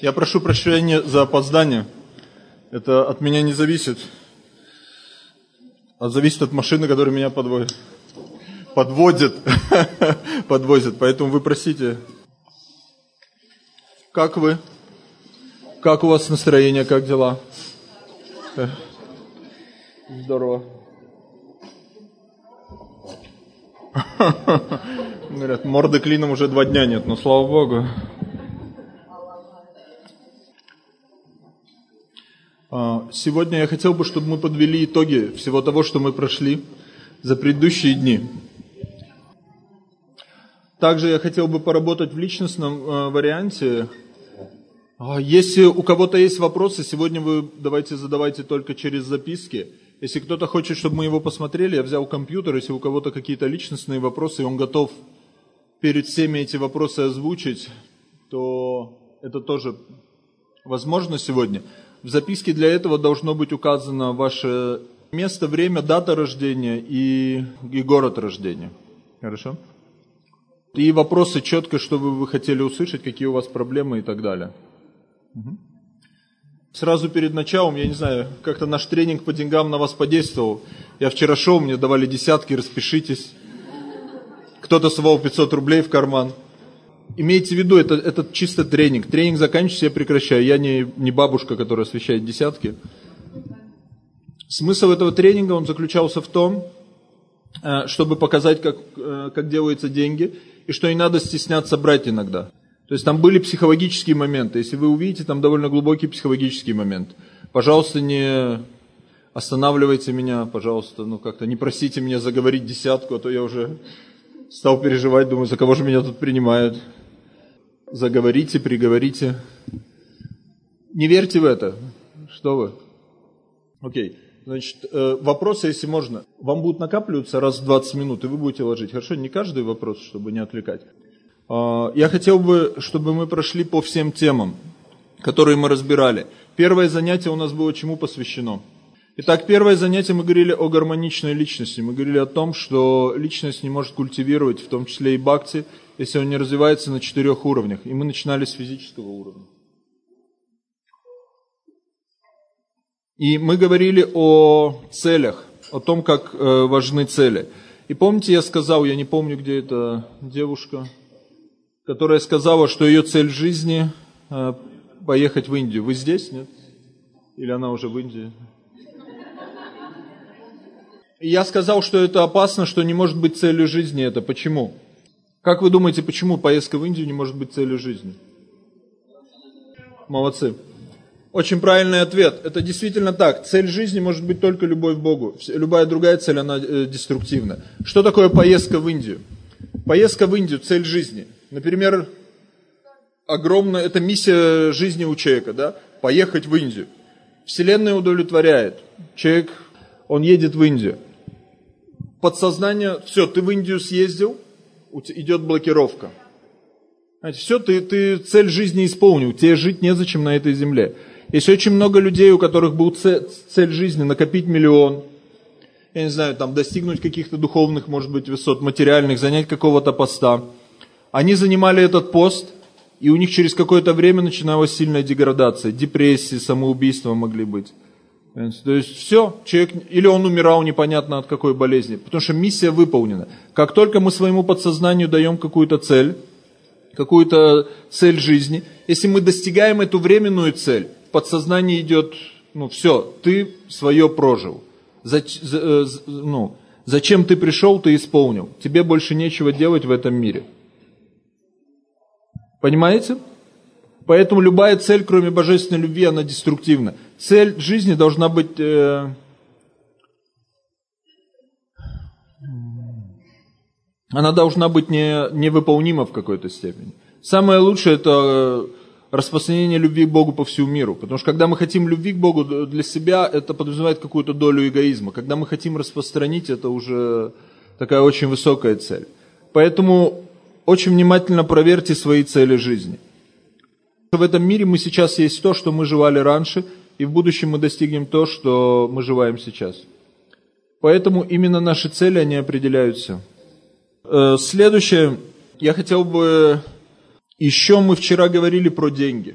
Я прошу прощения за опоздание. Это от меня не зависит, а зависит от машины, которая меня подводит. Подводит. Подвозит. Поэтому вы просите. Как вы? Как у вас настроение, как дела? Здорово. Говорят, морды клином уже два дня нет, но слава богу. Сегодня я хотел бы, чтобы мы подвели итоги всего того, что мы прошли за предыдущие дни. Также я хотел бы поработать в личностном э, варианте. А, если у кого-то есть вопросы, сегодня вы давайте задавайте только через записки. Если кто-то хочет, чтобы мы его посмотрели, я взял компьютер, если у кого-то какие-то личностные вопросы, и он готов перед всеми эти вопросы озвучить, то это тоже возможно сегодня. В записке для этого должно быть указано ваше место, время, дата рождения и, и город рождения. Хорошо? И вопросы четко, что вы, вы хотели услышать, какие у вас проблемы и так далее. Угу. Сразу перед началом, я не знаю, как-то наш тренинг по деньгам на вас подействовал. Я вчера шел, мне давали десятки, распишитесь. Кто-то совал 500 рублей в карман имейте в виду, это, это чисто тренинг. Тренинг заканчивается, я прекращаю. Я не, не бабушка, которая освещает десятки. Смысл этого тренинга, он заключался в том, э, чтобы показать, как, э, как делаются деньги, и что не надо стесняться брать иногда. То есть там были психологические моменты. Если вы увидите, там довольно глубокий психологический момент. Пожалуйста, не останавливайте меня, пожалуйста, ну как-то не просите меня заговорить десятку, а то я уже стал переживать, думаю, за кого же меня тут принимают заговорите, приговорите. Не верьте в это. Что вы? Окей. Значит, э, вопросы, если можно, вам будут накапливаться раз в 20 минут, и вы будете ложить. Хорошо? Не каждый вопрос, чтобы не отвлекать. А, я хотел бы, чтобы мы прошли по всем темам, которые мы разбирали. Первое занятие у нас было чему посвящено? Итак, первое занятие мы говорили о гармоничной личности. Мы говорили о том, что личность не может культивировать, в том числе и бхакти, если он не развивается на четырех уровнях. И мы начинали с физического уровня. И мы говорили о целях, о том, как э, важны цели. И помните, я сказал, я не помню, где эта девушка, которая сказала, что ее цель жизни э, поехать в Индию. Вы здесь, нет? Или она уже в Индии? И я сказал, что это опасно, что не может быть целью жизни это. Почему? Как вы думаете, почему поездка в Индию не может быть целью жизни? Молодцы. Очень правильный ответ. Это действительно так. Цель жизни может быть только любовь к Богу. Любая другая цель, она э, деструктивна. Что такое поездка в Индию? Поездка в Индию – цель жизни. Например, огромная, это миссия жизни у человека, да? Поехать в Индию. Вселенная удовлетворяет. Человек, он едет в Индию. Подсознание, все, ты в Индию съездил – идет блокировка. Знаете, все, ты, ты цель жизни исполнил, тебе жить незачем на этой земле. Есть очень много людей, у которых был цель, цель жизни накопить миллион, я не знаю, там достигнуть каких-то духовных, может быть, высот, материальных, занять какого-то поста. Они занимали этот пост, и у них через какое-то время начиналась сильная деградация, депрессии, самоубийства могли быть. То есть все, человек, или он умирал непонятно от какой болезни, потому что миссия выполнена. Как только мы своему подсознанию даем какую-то цель, какую-то цель жизни, если мы достигаем эту временную цель, в подсознании идет, ну все, ты свое прожил. Зач, э, ну, зачем ты пришел, ты исполнил. Тебе больше нечего делать в этом мире. Понимаете? Поэтому любая цель, кроме божественной любви, она деструктивна. Цель жизни должна быть... Э, она должна быть не, невыполнима в какой-то степени. Самое лучшее это распространение любви к Богу по всему миру. Потому что когда мы хотим любви к Богу для себя, это подразумевает какую-то долю эгоизма. Когда мы хотим распространить, это уже такая очень высокая цель. Поэтому очень внимательно проверьте свои цели жизни – в этом мире мы сейчас есть то, что мы жевали раньше, и в будущем мы достигнем то, что мы живаем сейчас. Поэтому именно наши цели, они определяются. Э, следующее, я хотел бы... Еще мы вчера говорили про деньги.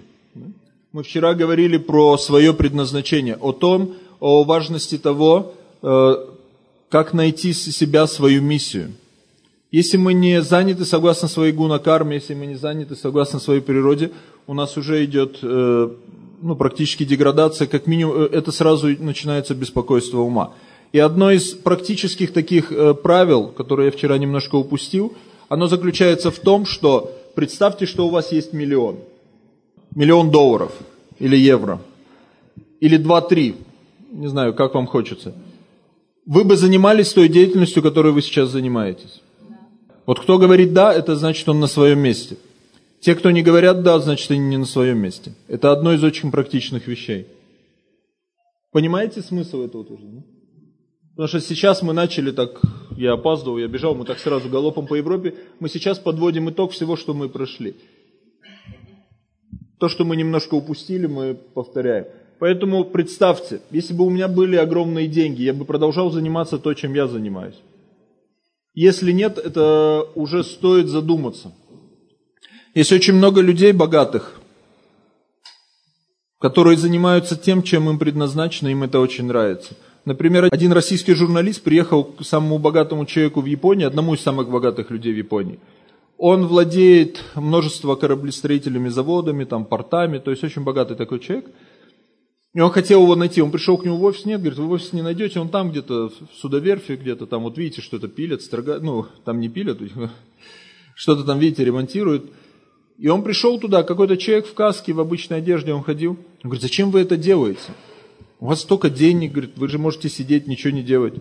Мы вчера говорили про свое предназначение, о том, о важности того, э, как найти себя, свою миссию. Если мы не заняты согласно своей гунакарме, если мы не заняты согласно своей природе, у нас уже идет э, ну, практически деградация, как минимум, э, это сразу начинается беспокойство ума. И одно из практических таких правил, которое я вчера немножко упустил, оно заключается в том, что представьте, что у вас есть миллион. Миллион долларов или евро. Или два-три. Не знаю, как вам хочется. Вы бы занимались той деятельностью, которой вы сейчас занимаетесь. Вот кто говорит «да», это значит, он на своем месте. Те, кто не говорят «да», значит, они не на своем месте. Это одно из очень практичных вещей. Понимаете смысл этого тоже? Потому что сейчас мы начали так, я опаздывал, я бежал, мы так сразу галопом по Европе. Мы сейчас подводим итог всего, что мы прошли. То, что мы немножко упустили, мы повторяем. Поэтому представьте, если бы у меня были огромные деньги, я бы продолжал заниматься то, чем я занимаюсь. Если нет, это уже стоит задуматься. Есть очень много людей богатых, которые занимаются тем, чем им предназначено, им это очень нравится. Например, один российский журналист приехал к самому богатому человеку в Японии, одному из самых богатых людей в Японии. Он владеет множество кораблестроительными заводами, там, портами, то есть очень богатый такой человек – и он хотел его найти, он пришел к нему в офис, нет, говорит, вы в офис не найдете, он там где-то, в судоверфи где-то, там вот видите, что-то пилят, строгают, ну, там не пилят, что-то там, видите, ремонтируют. И он пришел туда, какой-то человек в каске, в обычной одежде он ходил. Он говорит, зачем вы это делаете? У вас столько денег, говорит, вы же можете сидеть, ничего не делать.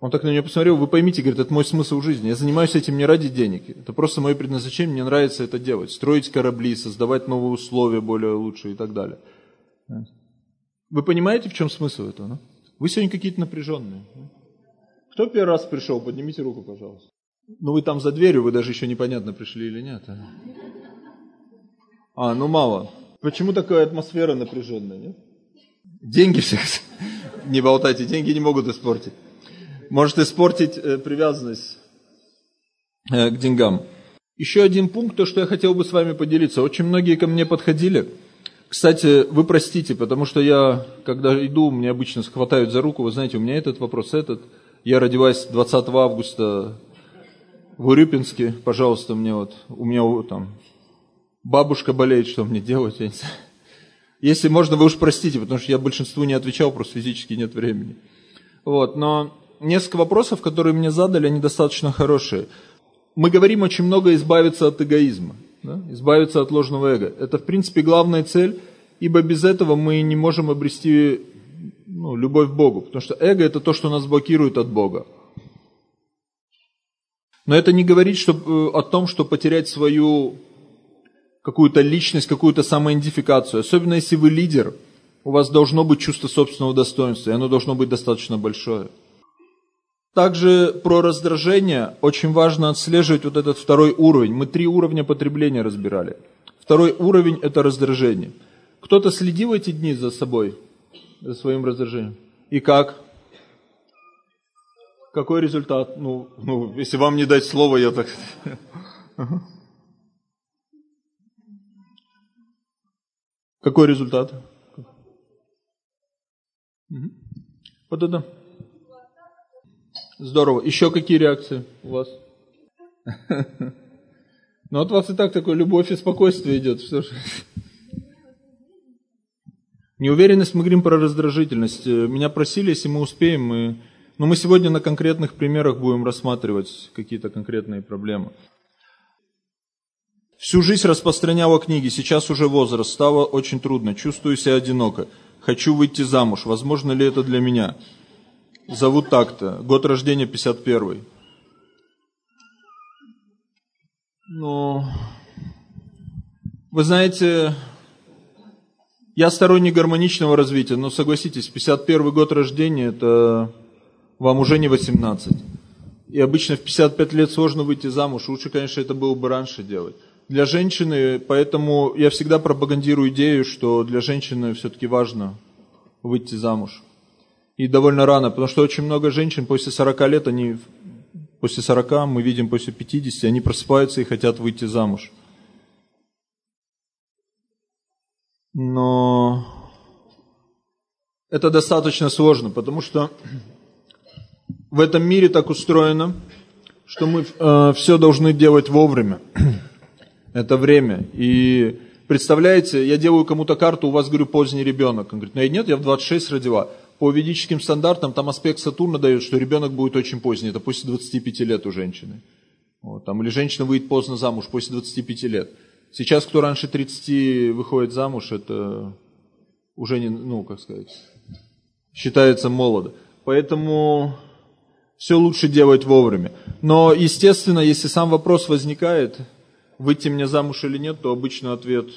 Он так на него посмотрел, вы поймите, говорит, это мой смысл жизни. Я занимаюсь этим не ради денег. Это просто мое предназначение, мне нравится это делать. Строить корабли, создавать новые условия более лучшие и так далее. Вы понимаете, в чем смысл этого? Ну? Вы сегодня какие-то напряженные. Кто первый раз пришел? Поднимите руку, пожалуйста. Ну, вы там за дверью, вы даже еще непонятно, пришли или нет. А, а ну мало. Почему такая атмосфера напряженная, нет? Деньги всех... Не болтайте, деньги не могут испортить. Может испортить э, привязанность э, к деньгам. Еще один пункт, то, что я хотел бы с вами поделиться. Очень многие ко мне подходили кстати, вы простите, потому что я, когда иду, мне обычно схватают за руку, вы знаете, у меня этот вопрос, этот. Я родилась 20 августа в Урюпинске, пожалуйста, мне вот, у меня там бабушка болеет, что мне делать. Если можно, вы уж простите, потому что я большинству не отвечал, просто физически нет времени. Вот, но несколько вопросов, которые мне задали, они достаточно хорошие. Мы говорим очень много избавиться от эгоизма да? избавиться от ложного эго. Это, в принципе, главная цель, ибо без этого мы не можем обрести ну, любовь к Богу, потому что эго – это то, что нас блокирует от Бога. Но это не говорит что, э, о том, что потерять свою какую-то личность, какую-то самоидентификацию. Особенно если вы лидер, у вас должно быть чувство собственного достоинства, и оно должно быть достаточно большое. Также про раздражение очень важно отслеживать вот этот второй уровень. Мы три уровня потребления разбирали. Второй уровень – это раздражение. Кто-то следил эти дни за собой, за своим раздражением? И как? Какой результат? Ну, ну если вам не дать слово, я так... Какой результат? Вот это. Здорово. Еще какие реакции у вас? Ну от вас и так такой любовь и спокойствие идет. Что ж. Неуверенность, мы говорим про раздражительность. Меня просили, если мы успеем, мы... Но мы сегодня на конкретных примерах будем рассматривать какие-то конкретные проблемы. Всю жизнь распространяла книги, сейчас уже возраст, стало очень трудно, чувствую себя одиноко. Хочу выйти замуж, возможно ли это для меня? зовут так-то, год рождения 51 Ну, вы знаете, я сторонник гармоничного развития, но согласитесь, 51 год рождения, это вам уже не 18. И обычно в 55 лет сложно выйти замуж, лучше, конечно, это было бы раньше делать. Для женщины, поэтому я всегда пропагандирую идею, что для женщины все-таки важно выйти замуж и довольно рано, потому что очень много женщин после 40 лет, они после 40, мы видим после 50, они просыпаются и хотят выйти замуж. Но это достаточно сложно, потому что в этом мире так устроено, что мы э, все должны делать вовремя. Это время. И представляете, я делаю кому-то карту, у вас, говорю, поздний ребенок. Он говорит, ну я нет, я в 26 родила. По ведическим стандартам там аспект Сатурна дает, что ребенок будет очень поздний. Это после 25 лет у женщины. Вот, там, или женщина выйдет поздно замуж, после 25 лет. Сейчас, кто раньше 30 выходит замуж, это уже не, ну, как сказать, считается молодо. Поэтому все лучше делать вовремя. Но, естественно, если сам вопрос возникает, выйти мне замуж или нет, то обычный ответ,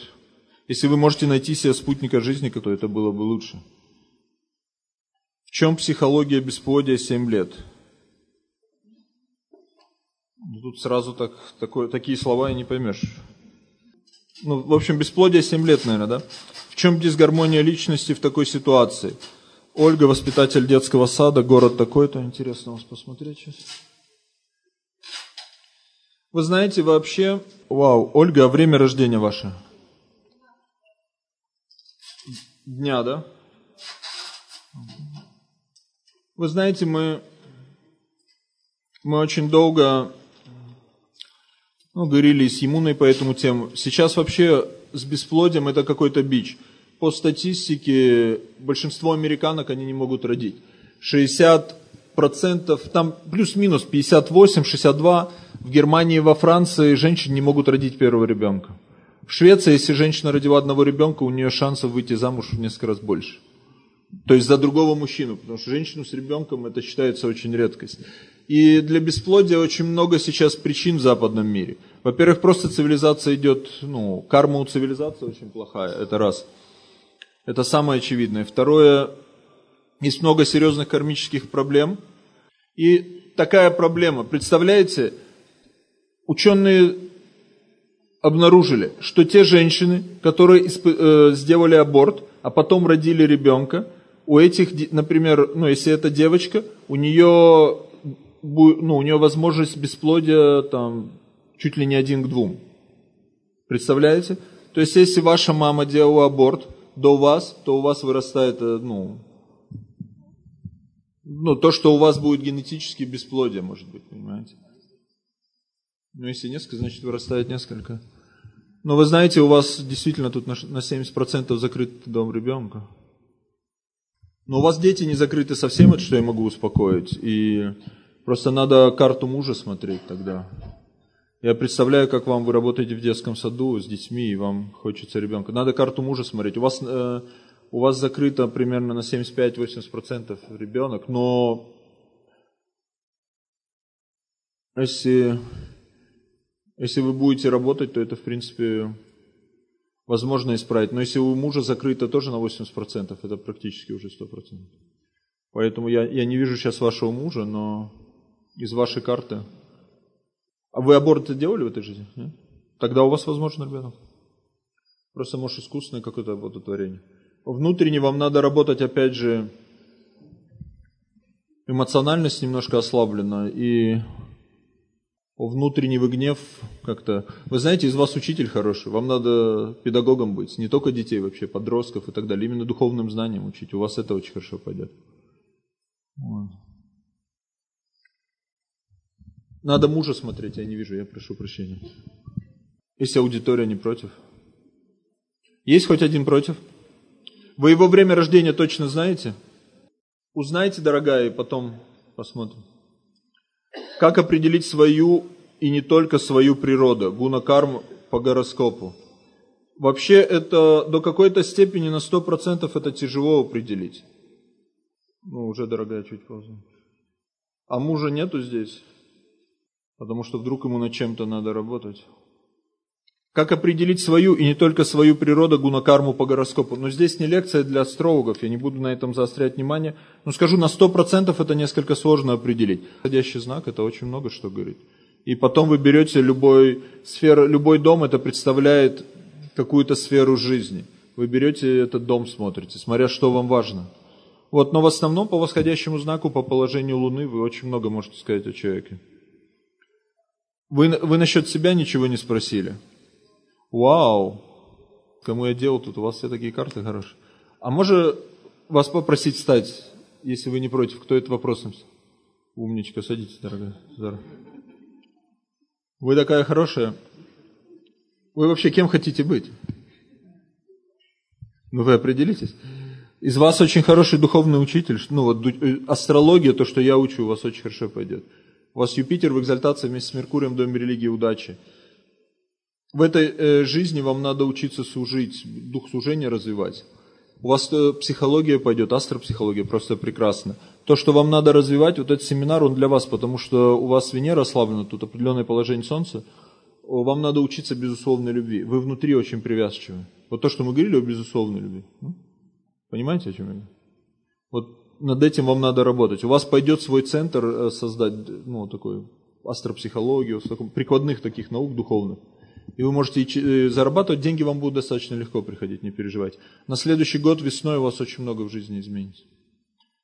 если вы можете найти себе спутника жизни, то это было бы лучше. В чем психология бесплодия 7 лет? Ну, тут сразу так, такое, такие слова и не поймешь. Ну, в общем, бесплодие 7 лет, наверное, да? В чем дисгармония личности в такой ситуации? Ольга, воспитатель детского сада, город такой-то. Интересно вас посмотреть сейчас. Вы знаете, вообще... Вау, Ольга, а время рождения ваше? Дня, да? Вы знаете, мы, мы очень долго ну, говорили с Емуной по этому тему. Сейчас вообще с бесплодием это какой-то бич. По статистике большинство американок они не могут родить. 60 процентов, там плюс-минус 58, 62, в Германии и во Франции женщины не могут родить первого ребенка. В Швеции, если женщина родила одного ребенка, у нее шансов выйти замуж в несколько раз больше. То есть за другого мужчину, потому что женщину с ребенком это считается очень редкость. И для бесплодия очень много сейчас причин в западном мире. Во-первых, просто цивилизация идет, ну, карма у цивилизации очень плохая, это раз. Это самое очевидное. Второе, есть много серьезных кармических проблем. И такая проблема, представляете, ученые обнаружили, что те женщины, которые э, сделали аборт, а потом родили ребенка, у этих, например, ну, если это девочка, у нее ну, у нее возможность бесплодия там чуть ли не один к двум. Представляете? То есть, если ваша мама делала аборт до вас, то у вас вырастает, э, ну, ну, то, что у вас будет генетически бесплодие, может быть, понимаете? Ну, если несколько, значит, вырастает несколько. Но вы знаете, у вас действительно тут на 70% закрыт дом ребенка. Но у вас дети не закрыты совсем, это что я могу успокоить. И Просто надо карту мужа смотреть тогда. Я представляю, как вам вы работаете в детском саду с детьми, и вам хочется ребенка. Надо карту мужа смотреть. У вас, э, у вас закрыто примерно на 75-80% ребенок, но если, если вы будете работать, то это, в принципе, возможно исправить. Но если у мужа закрыто тоже на 80%, это практически уже 100%. Поэтому я, я не вижу сейчас вашего мужа, но из вашей карты. А вы аборт делали в этой жизни? Нет? Тогда у вас возможен ребенок. Просто, может, искусственное какое-то оплодотворение. Внутренне вам надо работать, опять же, эмоциональность немножко ослаблена, и внутренний вы гнев как-то... Вы знаете, из вас учитель хороший, вам надо педагогом быть, не только детей вообще, подростков и так далее, именно духовным знанием учить, у вас это очень хорошо пойдет. Вот. Надо мужа смотреть, я не вижу, я прошу прощения. Если аудитория не против. Есть хоть один против? Вы его время рождения точно знаете? Узнайте, дорогая, и потом посмотрим. Как определить свою и не только свою природу, гунакарму по гороскопу? Вообще это до какой-то степени на 100% это тяжело определить. Ну, уже, дорогая, чуть поздно. А мужа нету здесь? потому что вдруг ему над чем-то надо работать. Как определить свою и не только свою природу гунакарму по гороскопу? Но здесь не лекция для астрологов, я не буду на этом заострять внимание. Но скажу, на 100% это несколько сложно определить. Входящий знак, это очень много что говорит. И потом вы берете любой, сферу, любой дом, это представляет какую-то сферу жизни. Вы берете этот дом, смотрите, смотря что вам важно. Вот, но в основном по восходящему знаку, по положению Луны вы очень много можете сказать о человеке. Вы, вы насчет себя ничего не спросили? Вау! кому я делал, тут у вас все такие карты хорошие. А может вас попросить встать, если вы не против, кто это вопросом? Умничка, садитесь, дорогая. Здорово. Вы такая хорошая. Вы вообще кем хотите быть? Ну вы определитесь. Из вас очень хороший духовный учитель. Ну вот э, астрология, то, что я учу, у вас очень хорошо пойдет. У вас Юпитер в экзальтации вместе с Меркурием в Доме религии удачи. В этой э, жизни вам надо учиться служить, дух служения развивать. У вас э, психология пойдет, астропсихология просто прекрасно. То, что вам надо развивать, вот этот семинар, он для вас, потому что у вас Венера ослаблена, тут определенное положение Солнца. Вам надо учиться безусловной любви. Вы внутри очень привязчивы. Вот то, что мы говорили о безусловной любви. Ну, понимаете, о чем я? Вот над этим вам надо работать. У вас пойдет свой центр э, создать, ну, такой астропсихологию, прикладных таких наук духовных и вы можете э, зарабатывать, деньги вам будут достаточно легко приходить, не переживайте. На следующий год весной у вас очень много в жизни изменится.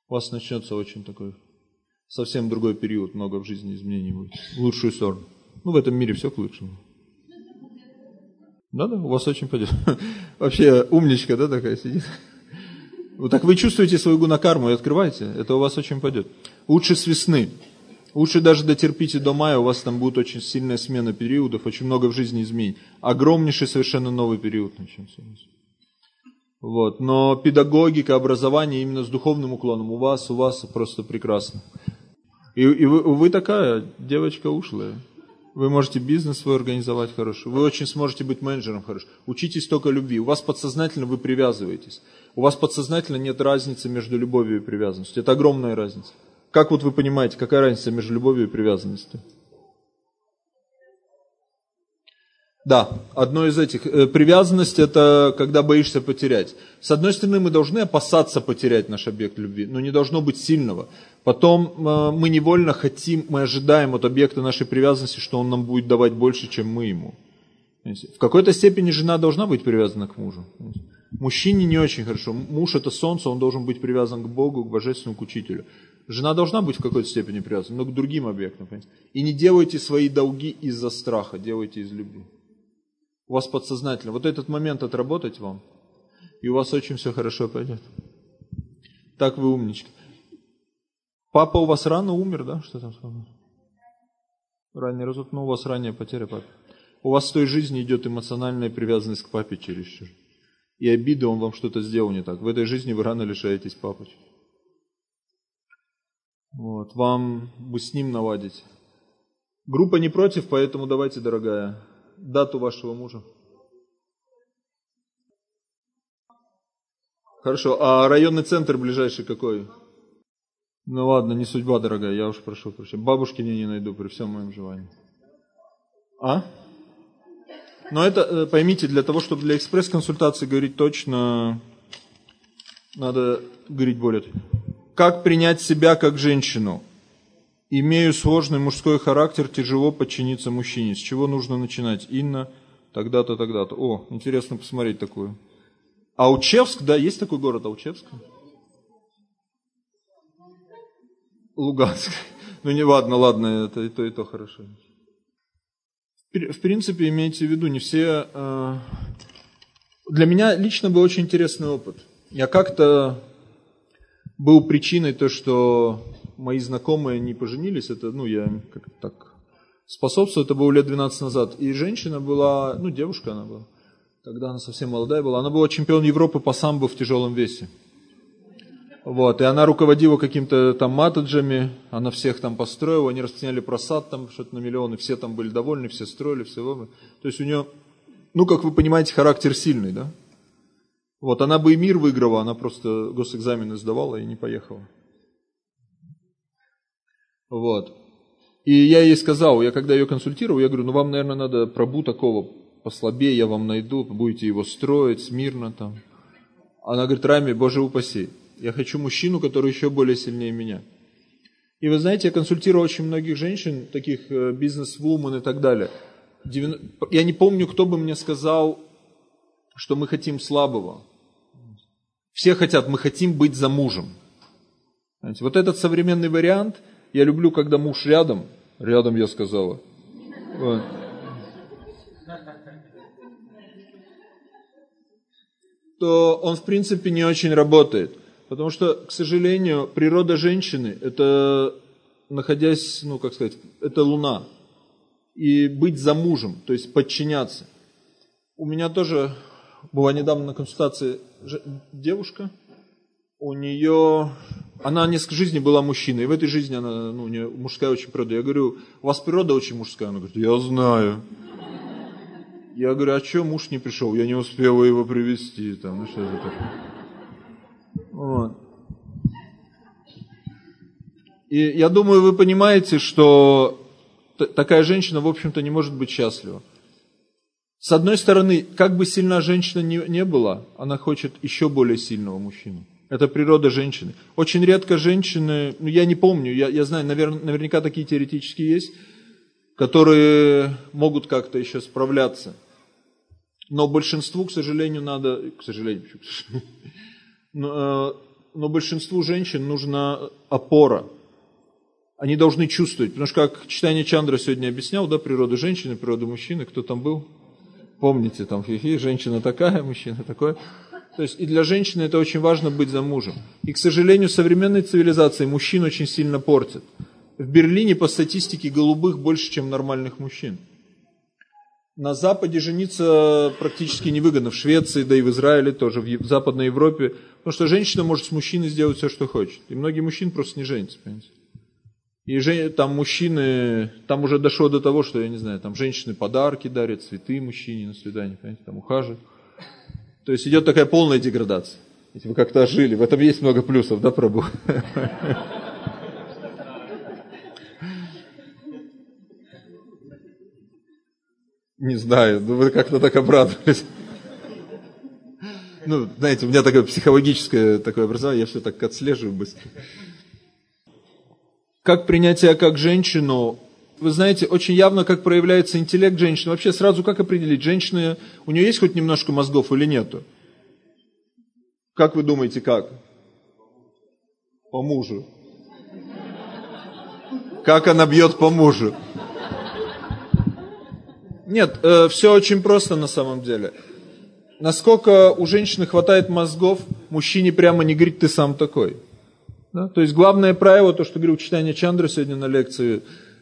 У вас начнется очень такой, совсем другой период, много в жизни изменений будет, в лучшую сторону. Ну, в этом мире все к лучшему. Да-да, у вас очень пойдет. Вообще умничка, да, такая сидит. Вот так вы чувствуете свою гунакарму и открываете, это у вас очень пойдет. Лучше с весны. Лучше даже дотерпите до мая, у вас там будет очень сильная смена периодов, очень много в жизни изменений. Огромнейший совершенно новый период начнется. Вот. Но педагогика, образование именно с духовным уклоном у вас, у вас просто прекрасно. И, и вы, вы такая девочка ушлая. Вы можете бизнес свой организовать хорошо. Вы очень сможете быть менеджером хорошо. Учитесь только любви. У вас подсознательно вы привязываетесь. У вас подсознательно нет разницы между любовью и привязанностью. Это огромная разница. Как вот вы понимаете, какая разница между любовью и привязанностью? Да, одно из этих. Э, привязанность – это когда боишься потерять. С одной стороны, мы должны опасаться потерять наш объект любви, но не должно быть сильного. Потом э, мы невольно хотим, мы ожидаем от объекта нашей привязанности, что он нам будет давать больше, чем мы ему. В какой-то степени жена должна быть привязана к мужу. Мужчине не очень хорошо. Муж – это солнце, он должен быть привязан к Богу, к Божественному, к Учителю. Жена должна быть в какой-то степени привязана, но к другим объектам. Понимаете? И не делайте свои долги из-за страха, делайте из любви. У вас подсознательно. Вот этот момент отработать вам, и у вас очень все хорошо пойдет. Так вы умнички. Папа у вас рано умер, да? Что там сказано? Ранний разок, ну у вас ранняя потеря папы. У вас в той жизни идет эмоциональная привязанность к папе чересчур. И обида, он вам что-то сделал не так. В этой жизни вы рано лишаетесь папочки. Вот, вам бы с ним наладить. Группа не против, поэтому давайте, дорогая, дату вашего мужа. Хорошо, а районный центр ближайший какой? Ну ладно, не судьба, дорогая, я уж прошу прощения. Бабушки мне не найду при всем моем желании. А? Но это, э, поймите, для того, чтобы для экспресс-консультации говорить точно, надо говорить более как принять себя как женщину? Имею сложный мужской характер, тяжело подчиниться мужчине. С чего нужно начинать? Инна, тогда-то, тогда-то. О, интересно посмотреть такую. Аучевск, да, есть такой город Аучевск? Луганск. Ну не ладно, ладно, это и то, и то хорошо. В принципе, имейте в виду, не все... Э... Для меня лично был очень интересный опыт. Я как-то был причиной то, что мои знакомые не поженились, это, ну, я как так способствовал, это было лет 12 назад. И женщина была, ну, девушка она была, тогда она совсем молодая была, она была чемпион Европы по самбо в тяжелом весе. Вот, и она руководила каким-то там матаджами, она всех там построила, они распространяли просад там что-то на миллионы, все там были довольны, все строили, все. То есть у нее, ну, как вы понимаете, характер сильный, да? Вот, она бы и мир выиграла, она просто госэкзамены сдавала и не поехала. Вот. И я ей сказал, я когда ее консультировал, я говорю, ну вам, наверное, надо пробу такого послабее, я вам найду, будете его строить смирно там. Она говорит, Рами, Боже упаси, я хочу мужчину, который еще более сильнее меня. И вы знаете, я консультировал очень многих женщин, таких э, бизнес-вумен и так далее. Я не помню, кто бы мне сказал, что мы хотим слабого. Все хотят, мы хотим быть за мужем. Знаете, вот этот современный вариант, я люблю, когда муж рядом, рядом я сказала. Вот. то он в принципе не очень работает. Потому что, к сожалению, природа женщины – это, находясь, ну, как сказать, это луна. И быть за мужем, то есть подчиняться. У меня тоже была недавно на консультации девушка, у нее, она несколько жизней была мужчиной, и в этой жизни она, ну, у нее мужская очень природа. Я говорю, у вас природа очень мужская. Она говорит, я знаю. Я говорю, а что муж не пришел? Я не успела его привести. Там, ну, что это такое? Вот. И я думаю, вы понимаете, что такая женщина, в общем-то, не может быть счастлива. С одной стороны, как бы сильна женщина не, не была, она хочет еще более сильного мужчину. Это природа женщины. Очень редко женщины, ну я не помню, я, я знаю, навер, наверняка такие теоретически есть, которые могут как-то еще справляться. Но большинству, к сожалению, надо, к сожалению, но, э, но большинству женщин нужна опора. Они должны чувствовать, потому что как читание Чандра сегодня объяснял, да, природу женщины, природу мужчины, кто там был? Помните, там хихи, женщина такая, мужчина такой. То есть и для женщины это очень важно быть за мужем. И, к сожалению, современной цивилизации мужчин очень сильно портят. В Берлине по статистике голубых больше, чем нормальных мужчин. На Западе жениться практически невыгодно. В Швеции, да и в Израиле тоже, в Западной Европе. Потому что женщина может с мужчиной сделать все, что хочет. И многие мужчины просто не женятся, понимаете. И там мужчины, там уже дошло до того, что, я не знаю, там женщины подарки дарят, цветы мужчине на свидание, понимаете, там ухаживают. То есть идет такая полная деградация. Если вы как-то жили, в этом есть много плюсов, да, Прабу? Не знаю, ну вы как-то так обрадовались. Ну, знаете, у меня такое психологическое такое образование, я все так отслеживаю быстро. Как принять себя как женщину? Вы знаете, очень явно, как проявляется интеллект женщины. Вообще сразу как определить, женщина, у нее есть хоть немножко мозгов или нету? Как вы думаете, как? По мужу. Как она бьет по мужу? Нет, э, все очень просто на самом деле. Насколько у женщины хватает мозгов, мужчине прямо не говорит, ты сам такой. Да? То есть главное правило, то, что говорил читание Чандры сегодня на лекции,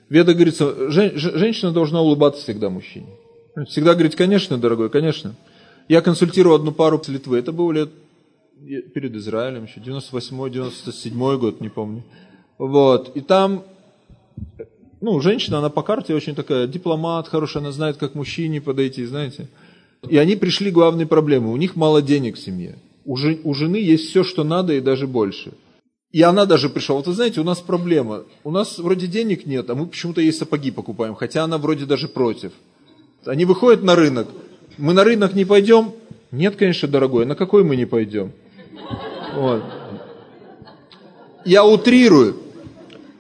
Веда говорится, жен, женщина должна улыбаться всегда мужчине. Всегда говорить, конечно, дорогой, конечно. Я консультировал одну пару с Литвы, это было лет перед Израилем, еще 98-97 год, не помню. Вот, и там, ну, женщина, она по карте очень такая дипломат хорошая, она знает, как мужчине подойти, знаете. И они пришли к главной проблеме, у них мало денег в семье. У, у жены есть все, что надо и даже больше – и она даже пришла. Вот вы знаете, у нас проблема. У нас вроде денег нет, а мы почему-то ей сапоги покупаем. Хотя она вроде даже против. Они выходят на рынок. Мы на рынок не пойдем? Нет, конечно, дорогой. На какой мы не пойдем? Вот. Я утрирую.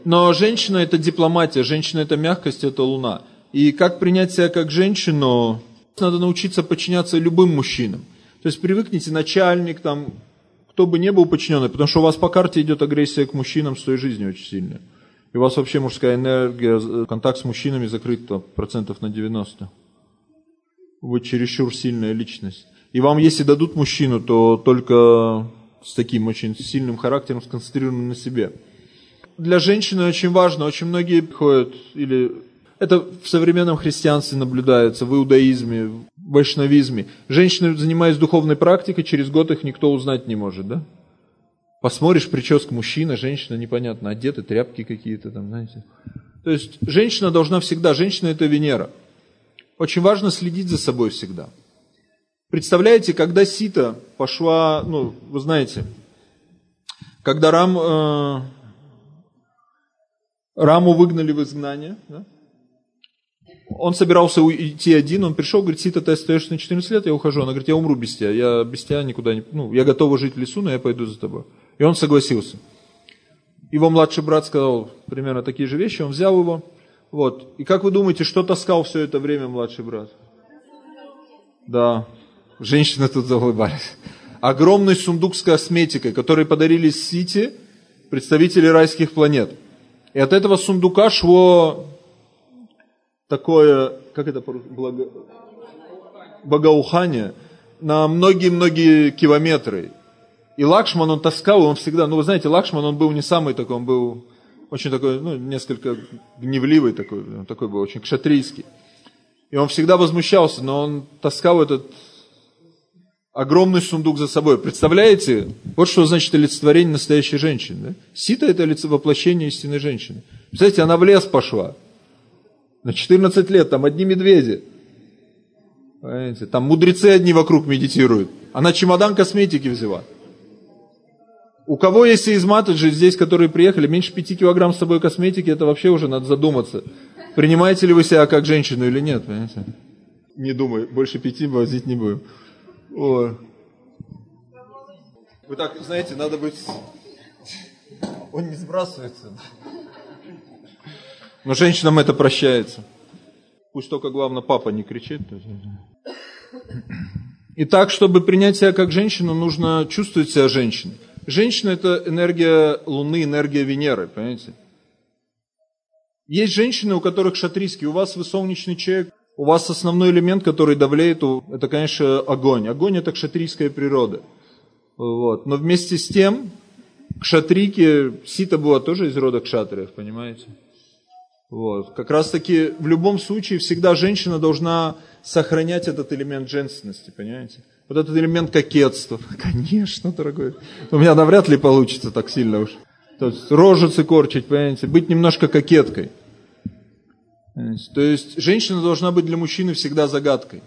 Но женщина это дипломатия, женщина это мягкость, это луна. И как принять себя как женщину, надо научиться подчиняться любым мужчинам. То есть привыкните, начальник, там, кто бы не был подчиненный, потому что у вас по карте идет агрессия к мужчинам с той жизнью очень сильная. И у вас вообще мужская энергия, контакт с мужчинами закрыт там, процентов на 90. Вы чересчур сильная личность. И вам, если дадут мужчину, то только с таким очень сильным характером, сконцентрированным на себе. Для женщины очень важно, очень многие ходят или это в современном христианстве наблюдается, в иудаизме, вайшнавизме. Женщины, занимаясь духовной практикой, через год их никто узнать не может, да? Посмотришь, прическа мужчина, женщина, непонятно, одеты, тряпки какие-то там, знаете. То есть женщина должна всегда, женщина это Венера. Очень важно следить за собой всегда. Представляете, когда Сита пошла, ну, вы знаете, когда Рам, э, Раму выгнали в изгнание, да? Он собирался уйти один, он пришел, говорит, Сита, ты остаешься на 14 лет, я ухожу. Она говорит, я умру без тебя, я без тебя никуда не... Ну, я готова жить в лесу, но я пойду за тобой. И он согласился. Его младший брат сказал примерно такие же вещи, он взял его. Вот. И как вы думаете, что таскал все это время младший брат? Да, женщины тут заулыбались. Огромный сундук с косметикой, который подарили Сити представители райских планет. И от этого сундука шло такое, как это благо... богоухание. на многие-многие километры. И Лакшман, он таскал, он всегда, ну вы знаете, Лакшман, он был не самый такой, он был очень такой, ну, несколько гневливый такой, такой был, очень кшатрийский. И он всегда возмущался, но он таскал этот огромный сундук за собой. Представляете? Вот что значит олицетворение настоящей женщины. Да? Сита – это воплощение истинной женщины. Представляете, она в лес пошла. На 14 лет, там одни медведи. Понимаете? Там мудрецы одни вокруг медитируют. Она чемодан косметики взяла. У кого есть матаджи здесь, которые приехали, меньше 5 килограмм с собой косметики, это вообще уже надо задуматься. Принимаете ли вы себя как женщину или нет, понимаете? Не думаю, больше пяти возить не будем. О. Вы так, знаете, надо быть... Он не сбрасывается. Но женщинам это прощается. Пусть только, главное, папа не кричит. И так, чтобы принять себя как женщину, нужно чувствовать себя женщиной. Женщина – это энергия Луны, энергия Венеры, понимаете? Есть женщины, у которых шатрийский, у вас вы солнечный человек, у вас основной элемент, который давляет, это, конечно, огонь. Огонь – это кшатрийская природа. Вот. Но вместе с тем, кшатрики, Сита была тоже из рода кшатриев, понимаете? Вот. Как раз таки в любом случае всегда женщина должна сохранять этот элемент женственности, понимаете? Вот этот элемент кокетства. Конечно, дорогой. У меня навряд ли получится так сильно уж. То есть рожицы корчить, понимаете? Быть немножко кокеткой. То есть женщина должна быть для мужчины всегда загадкой.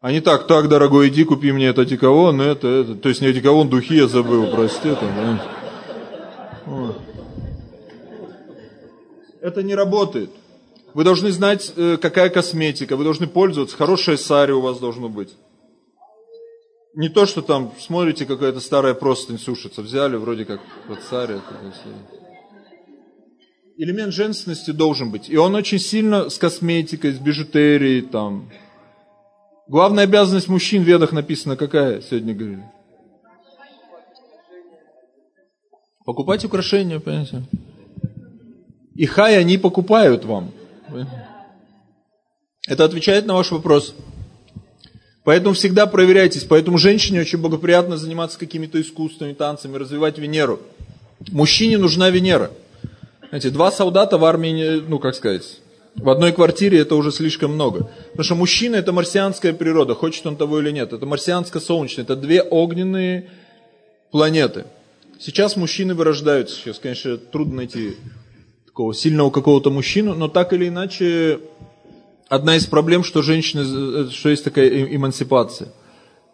А не так, так, дорогой, иди купи мне это одеколон, это, это. То есть не одеколон, духи я забыл, прости. Там, это не работает. Вы должны знать, э, какая косметика, вы должны пользоваться, хорошее сари у вас должно быть. Не то, что там, смотрите, какая-то старая простынь сушится, взяли, вроде как вот сари. Элемент женственности должен быть. И он очень сильно с косметикой, с бижутерией, там. Главная обязанность мужчин в ведах написана какая, сегодня говорили? Покупать украшения, понимаете? И хай они покупают вам. Это отвечает на ваш вопрос. Поэтому всегда проверяйтесь. Поэтому женщине очень благоприятно заниматься какими-то искусствами, танцами, развивать Венеру. Мужчине нужна Венера. Знаете, два солдата в армии, ну как сказать, в одной квартире это уже слишком много. Потому что мужчина это марсианская природа, хочет он того или нет. Это марсианско-солнечная, это две огненные планеты. Сейчас мужчины вырождаются. Сейчас, конечно, трудно найти такого сильного какого-то мужчину, но так или иначе, одна из проблем, что женщины, что есть такая эмансипация.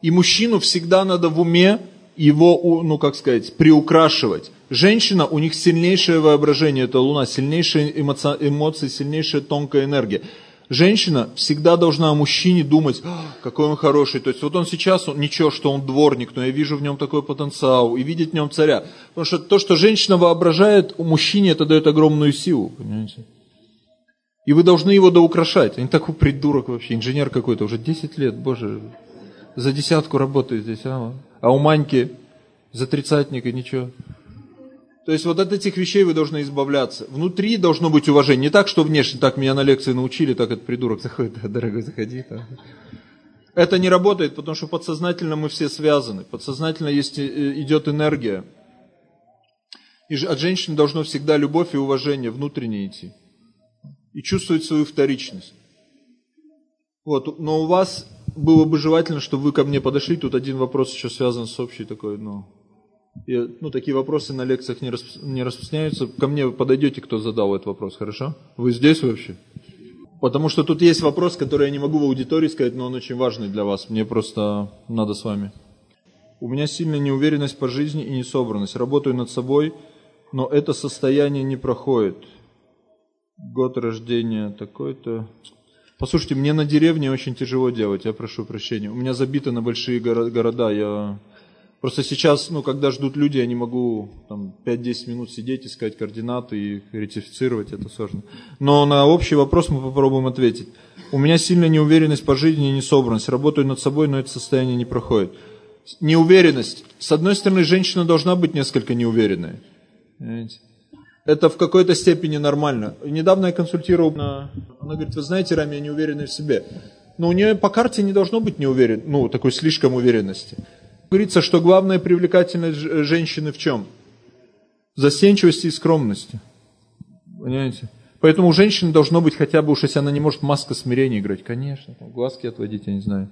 И мужчину всегда надо в уме его, ну как сказать, приукрашивать. Женщина, у них сильнейшее воображение, это луна, сильнейшие эмоции, сильнейшая тонкая энергия. Женщина всегда должна о мужчине думать, «А, какой он хороший. То есть вот он сейчас, он, ничего, что он дворник, но я вижу в нем такой потенциал, и видеть в нем царя. Потому что то, что женщина воображает, у мужчине это дает огромную силу, понимаете? И вы должны его доукрашать. А такой придурок вообще, инженер какой-то, уже 10 лет, боже, за десятку работает здесь, а, а у Маньки за тридцатника ничего. То есть вот от этих вещей вы должны избавляться. Внутри должно быть уважение. Не так, что внешне, так меня на лекции научили, так этот придурок заходит, да, дорогой, заходи. Да. Это не работает, потому что подсознательно мы все связаны. Подсознательно есть, э, идет энергия. И от женщины должно всегда любовь и уважение внутренне идти. И чувствовать свою вторичность. Вот, но у вас было бы желательно, чтобы вы ко мне подошли. Тут один вопрос еще связан с общей такой, ну, и, ну, такие вопросы на лекциях не, расп... не распространяются. Ко мне подойдете, кто задал этот вопрос, хорошо? Вы здесь вообще? Потому что тут есть вопрос, который я не могу в аудитории сказать, но он очень важный для вас. Мне просто надо с вами. У меня сильная неуверенность по жизни и несобранность. Работаю над собой, но это состояние не проходит. Год рождения такой-то. Послушайте, мне на деревне очень тяжело делать, я прошу прощения. У меня забито на большие города, я Просто сейчас, ну, когда ждут люди, я не могу там 5-10 минут сидеть, искать координаты и ретифицировать, это сложно. Но на общий вопрос мы попробуем ответить. У меня сильная неуверенность по жизни и несобранность. Работаю над собой, но это состояние не проходит. Неуверенность. С одной стороны, женщина должна быть несколько неуверенной. Понимаете? Это в какой-то степени нормально. Недавно я консультировал, она говорит, вы знаете, Рами, я не уверенный в себе. Но у нее по карте не должно быть неуверен, ну, такой слишком уверенности. Говорится, что главная привлекательность женщины в чем? В застенчивости и скромности. Понимаете? Поэтому у женщины должно быть хотя бы уж, если она не может маска смирения играть, конечно, там, глазки отводить, я не знаю.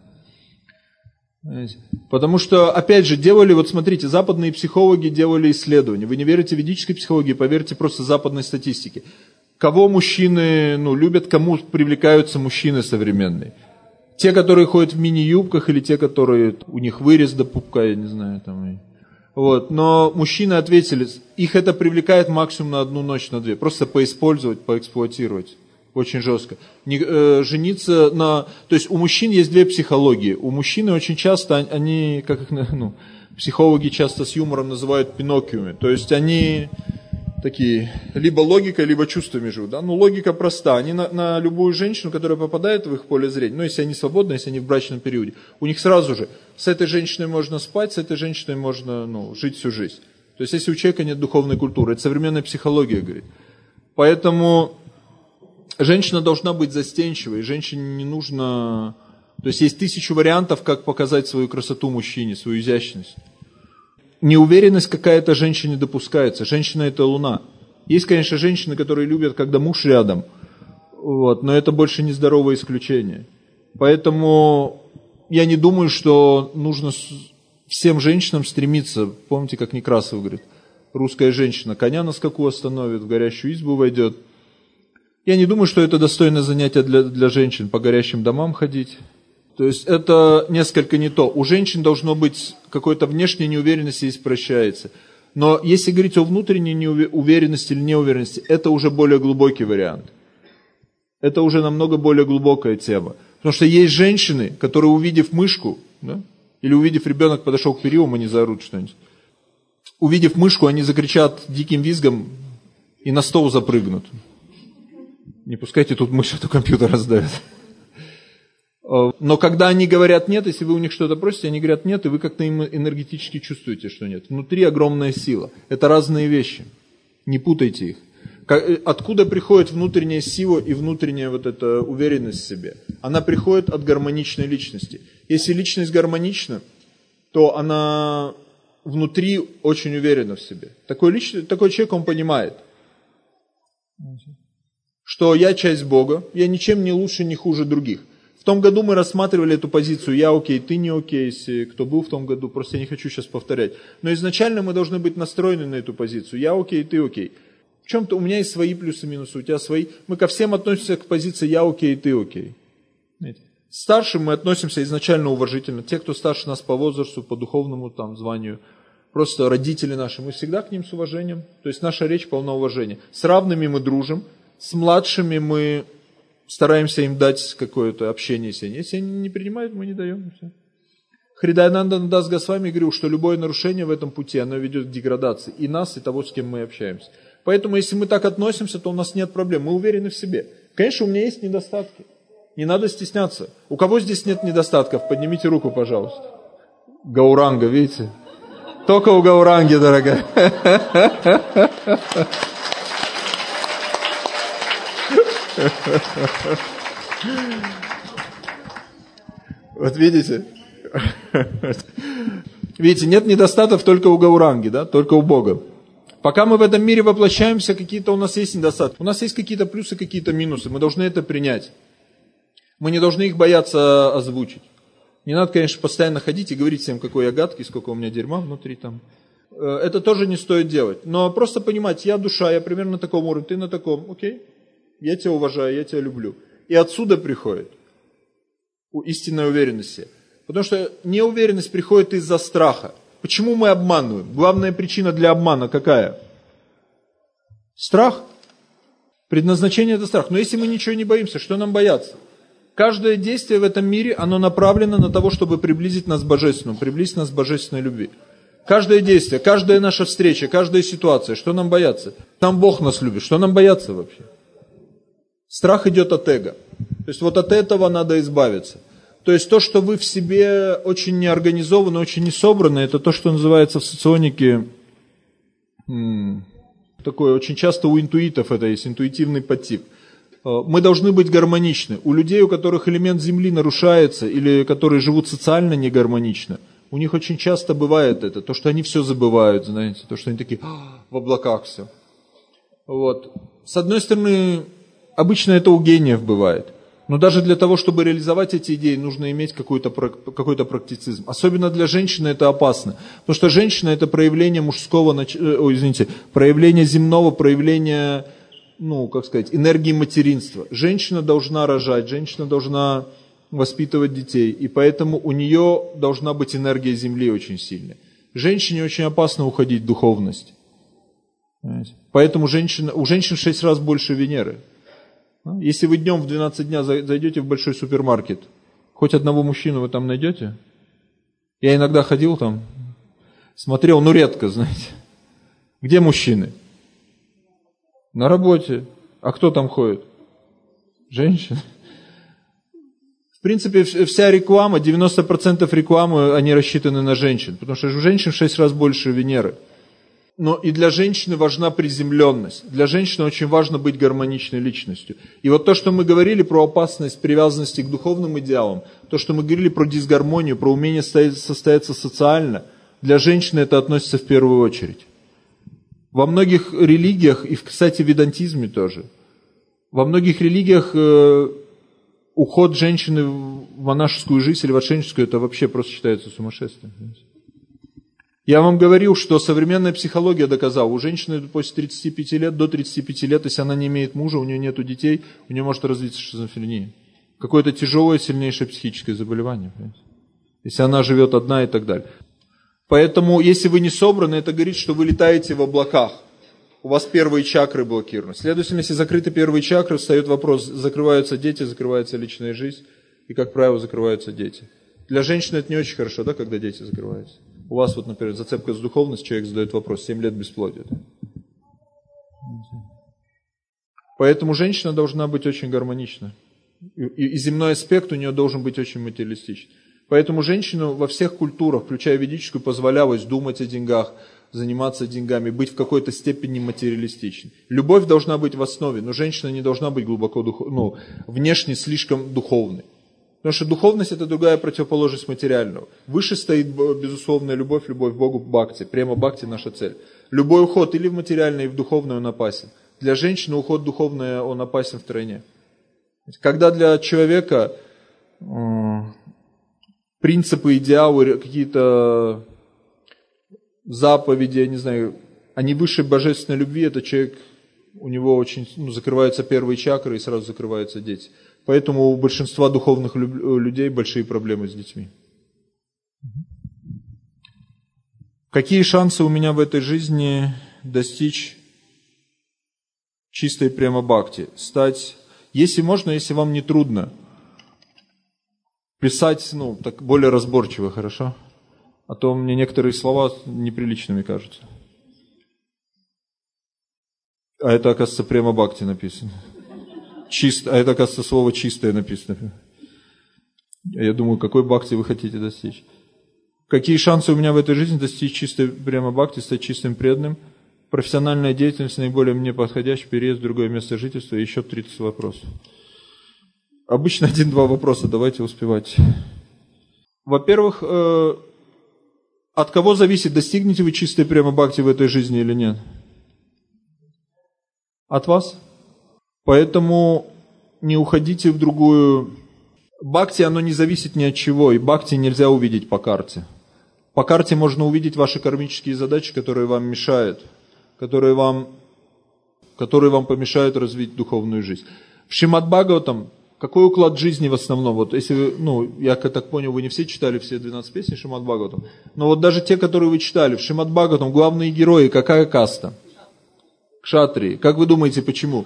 Потому что, опять же, делали, вот смотрите, западные психологи делали исследования. Вы не верите ведической психологии, поверьте просто западной статистике. Кого мужчины ну, любят, кому привлекаются мужчины современные. Те, которые ходят в мини-юбках, или те, которые у них вырез до пупка, я не знаю. Там, вот. Но мужчины ответили, их это привлекает максимум на одну ночь, на две. Просто поиспользовать, поэксплуатировать. Очень жестко. Не, э, жениться на... То есть у мужчин есть две психологии. У мужчины очень часто, они, как их, ну, психологи часто с юмором называют пиноккиуми. То есть они такие, либо логикой, либо чувствами живут. Да? Ну, логика проста. Они на, на любую женщину, которая попадает в их поле зрения, ну, если они свободны, если они в брачном периоде, у них сразу же с этой женщиной можно спать, с этой женщиной можно ну, жить всю жизнь. То есть, если у человека нет духовной культуры, это современная психология говорит. Поэтому женщина должна быть застенчивой, женщине не нужно... То есть, есть тысячу вариантов, как показать свою красоту мужчине, свою изящность неуверенность какая-то женщине допускается. Женщина это луна. Есть, конечно, женщины, которые любят, когда муж рядом, вот, но это больше нездоровое исключение. Поэтому я не думаю, что нужно всем женщинам стремиться. Помните, как Некрасов говорит, русская женщина коня на скаку остановит, в горящую избу войдет. Я не думаю, что это достойное занятие для, для женщин, по горящим домам ходить. То есть это несколько не то. У женщин должно быть какой-то внешняя неуверенность и прощается. Но если говорить о внутренней уверенности или неуверенности, это уже более глубокий вариант. Это уже намного более глубокая тема. Потому что есть женщины, которые, увидев мышку, да, или увидев ребенок подошел к перилам, они заорут что-нибудь. Увидев мышку, они закричат диким визгом и на стол запрыгнут. Не пускайте тут мышь, а то компьютер раздавит. Э, но когда они говорят нет, если вы у них что-то просите, они говорят нет, и вы как-то им энергетически чувствуете, что нет. Внутри огромная сила. Это разные вещи. Не путайте их. Э, откуда приходит внутренняя сила и внутренняя вот эта уверенность в себе? Она приходит от гармоничной личности. Если личность гармонична, то она внутри очень уверена в себе. Такой, личный, такой человек, он понимает, что я часть Бога, я ничем не лучше, не хуже других том году мы рассматривали эту позицию «я окей, ты не окей», если кто был в том году, просто я не хочу сейчас повторять. Но изначально мы должны быть настроены на эту позицию «я окей, ты окей». В чем-то у меня есть свои плюсы и минусы, у тебя свои. Мы ко всем относимся к позиции «я окей, ты окей». Знаете? Старшим мы относимся изначально уважительно. Те, кто старше нас по возрасту, по духовному там, званию, просто родители наши, мы всегда к ним с уважением. То есть наша речь полна уважения. С равными мы дружим, с младшими мы стараемся им дать какое-то общение с ними. Если они не принимают, мы не даем. Все. Хридаянанда Дас Госвами говорил, что любое нарушение в этом пути, оно ведет к деградации и нас, и того, с кем мы общаемся. Поэтому, если мы так относимся, то у нас нет проблем, мы уверены в себе. Конечно, у меня есть недостатки. Не надо стесняться. У кого здесь нет недостатков, поднимите руку, пожалуйста. Гауранга, видите? Только у Гауранги, дорогая. Вот видите? Видите, нет недостатков только у Гауранги, да, только у Бога. Пока мы в этом мире воплощаемся, какие-то у нас есть недостатки. У нас есть какие-то плюсы, какие-то минусы. Мы должны это принять. Мы не должны их бояться озвучить. Не надо, конечно, постоянно ходить и говорить всем, какой я гадкий, сколько у меня дерьма внутри там. Э, это тоже не стоит делать. Но просто понимать, я душа, я примерно на таком уровне, ты на таком, окей? Я тебя уважаю, я тебя люблю. И отсюда приходит истинная уверенность. Потому что неуверенность приходит из-за страха. Почему мы обманываем? Главная причина для обмана какая? Страх. Предназначение это страх. Но если мы ничего не боимся, что нам бояться? Каждое действие в этом мире, оно направлено на того, чтобы приблизить нас к Божественному, приблизить нас к Божественной любви. Каждое действие, каждая наша встреча, каждая ситуация, что нам бояться? Там Бог нас любит, что нам бояться вообще? Страх идет от эго. То есть вот от этого надо избавиться. То есть то, что вы в себе очень неорганизованы, очень не собраны, это то, что называется в соционике, такое очень часто у интуитов это есть, интуитивный подтип. Э, мы должны быть гармоничны. У людей, у которых элемент Земли нарушается, или которые живут социально негармонично, у них очень часто бывает это, то, что они все забывают, знаете, то, что они такие «А, в облаках все. Вот. С одной стороны, обычно это у гениев бывает. Но даже для того, чтобы реализовать эти идеи, нужно иметь какой-то какой практицизм. Особенно для женщины это опасно. Потому что женщина это проявление мужского, э, ой, извините, проявление земного, проявление, ну, как сказать, энергии материнства. Женщина должна рожать, женщина должна воспитывать детей. И поэтому у нее должна быть энергия земли очень сильная. Женщине очень опасно уходить в духовность. Поэтому женщина, у женщин в 6 раз больше Венеры. Если вы днем в 12 дня зайдете в большой супермаркет, хоть одного мужчину вы там найдете? Я иногда ходил там, смотрел, ну редко, знаете. Где мужчины? На работе. А кто там ходит? Женщины. В принципе, вся реклама, 90% рекламы, они рассчитаны на женщин. Потому что у женщин в 6 раз больше Венеры но и для женщины важна приземленность. Для женщины очень важно быть гармоничной личностью. И вот то, что мы говорили про опасность привязанности к духовным идеалам, то, что мы говорили про дисгармонию, про умение состояться социально, для женщины это относится в первую очередь. Во многих религиях, и, кстати, в ведантизме тоже, во многих религиях э, уход женщины в монашескую жизнь или в отшельническую, это вообще просто считается сумасшествием. Я вам говорил, что современная психология доказала, у женщины после 35 лет, до 35 лет, если она не имеет мужа, у нее нет детей, у нее может развиться шизофрения. Какое-то тяжелое, сильнейшее психическое заболевание. Понимаете? Если она живет одна и так далее. Поэтому, если вы не собраны, это говорит, что вы летаете в облаках. У вас первые чакры блокированы. Следовательно, если закрыты первые чакры, встает вопрос, закрываются дети, закрывается личная жизнь, и, как правило, закрываются дети. Для женщины это не очень хорошо, да, когда дети закрываются. У вас вот, например, зацепка с духовностью, человек задает вопрос, 7 лет бесплодия. Поэтому женщина должна быть очень гармонична. И, и земной аспект у нее должен быть очень материалистичен. Поэтому женщину во всех культурах, включая ведическую, позволялось думать о деньгах, заниматься деньгами, быть в какой-то степени материалистичной. Любовь должна быть в основе, но женщина не должна быть глубоко духовной, ну, внешне слишком духовной. Потому что духовность это другая противоположность материального. Выше стоит безусловная любовь, любовь к Богу, бхакти. Прямо бхакти наша цель. Любой уход или в материальное, и в духовное он опасен. Для женщины уход духовное он опасен в тройне. Когда для человека принципы, идеалы, какие-то заповеди, я не знаю, они выше божественной любви, это человек, у него очень ну, закрываются первые чакры и сразу закрываются дети. Поэтому у большинства духовных людей большие проблемы с детьми. Какие шансы у меня в этой жизни достичь чистой прямо бхакти? Стать, если можно, если вам не трудно, писать ну, так более разборчиво, хорошо? А то мне некоторые слова неприличными кажутся. А это, оказывается, прямо бхакти написано. Чисто, а это, оказывается, слово чистое написано. Я думаю, какой бхакти вы хотите достичь? Какие шансы у меня в этой жизни достичь чистой прямо бхакти, стать чистым преданным? Профессиональная деятельность, наиболее мне подходящий, переезд в другое место жительства еще 30 вопросов. Обычно один-два вопроса, давайте успевать. Во-первых, э, от кого зависит, достигнете вы чистой прямо бхакти в этой жизни или нет? От вас? Поэтому не уходите в другую... Бхакти, оно не зависит ни от чего, и бхакти нельзя увидеть по карте. По карте можно увидеть ваши кармические задачи, которые вам мешают, которые вам, которые вам помешают развить духовную жизнь. В Шимад Бхагаватам какой уклад жизни в основном? Вот если вы, ну, я так понял, вы не все читали все 12 песен Шимад Бхагаватам, но вот даже те, которые вы читали, в Шимад Бхагаватам главные герои, какая каста? Кшатрии. Как вы думаете, почему?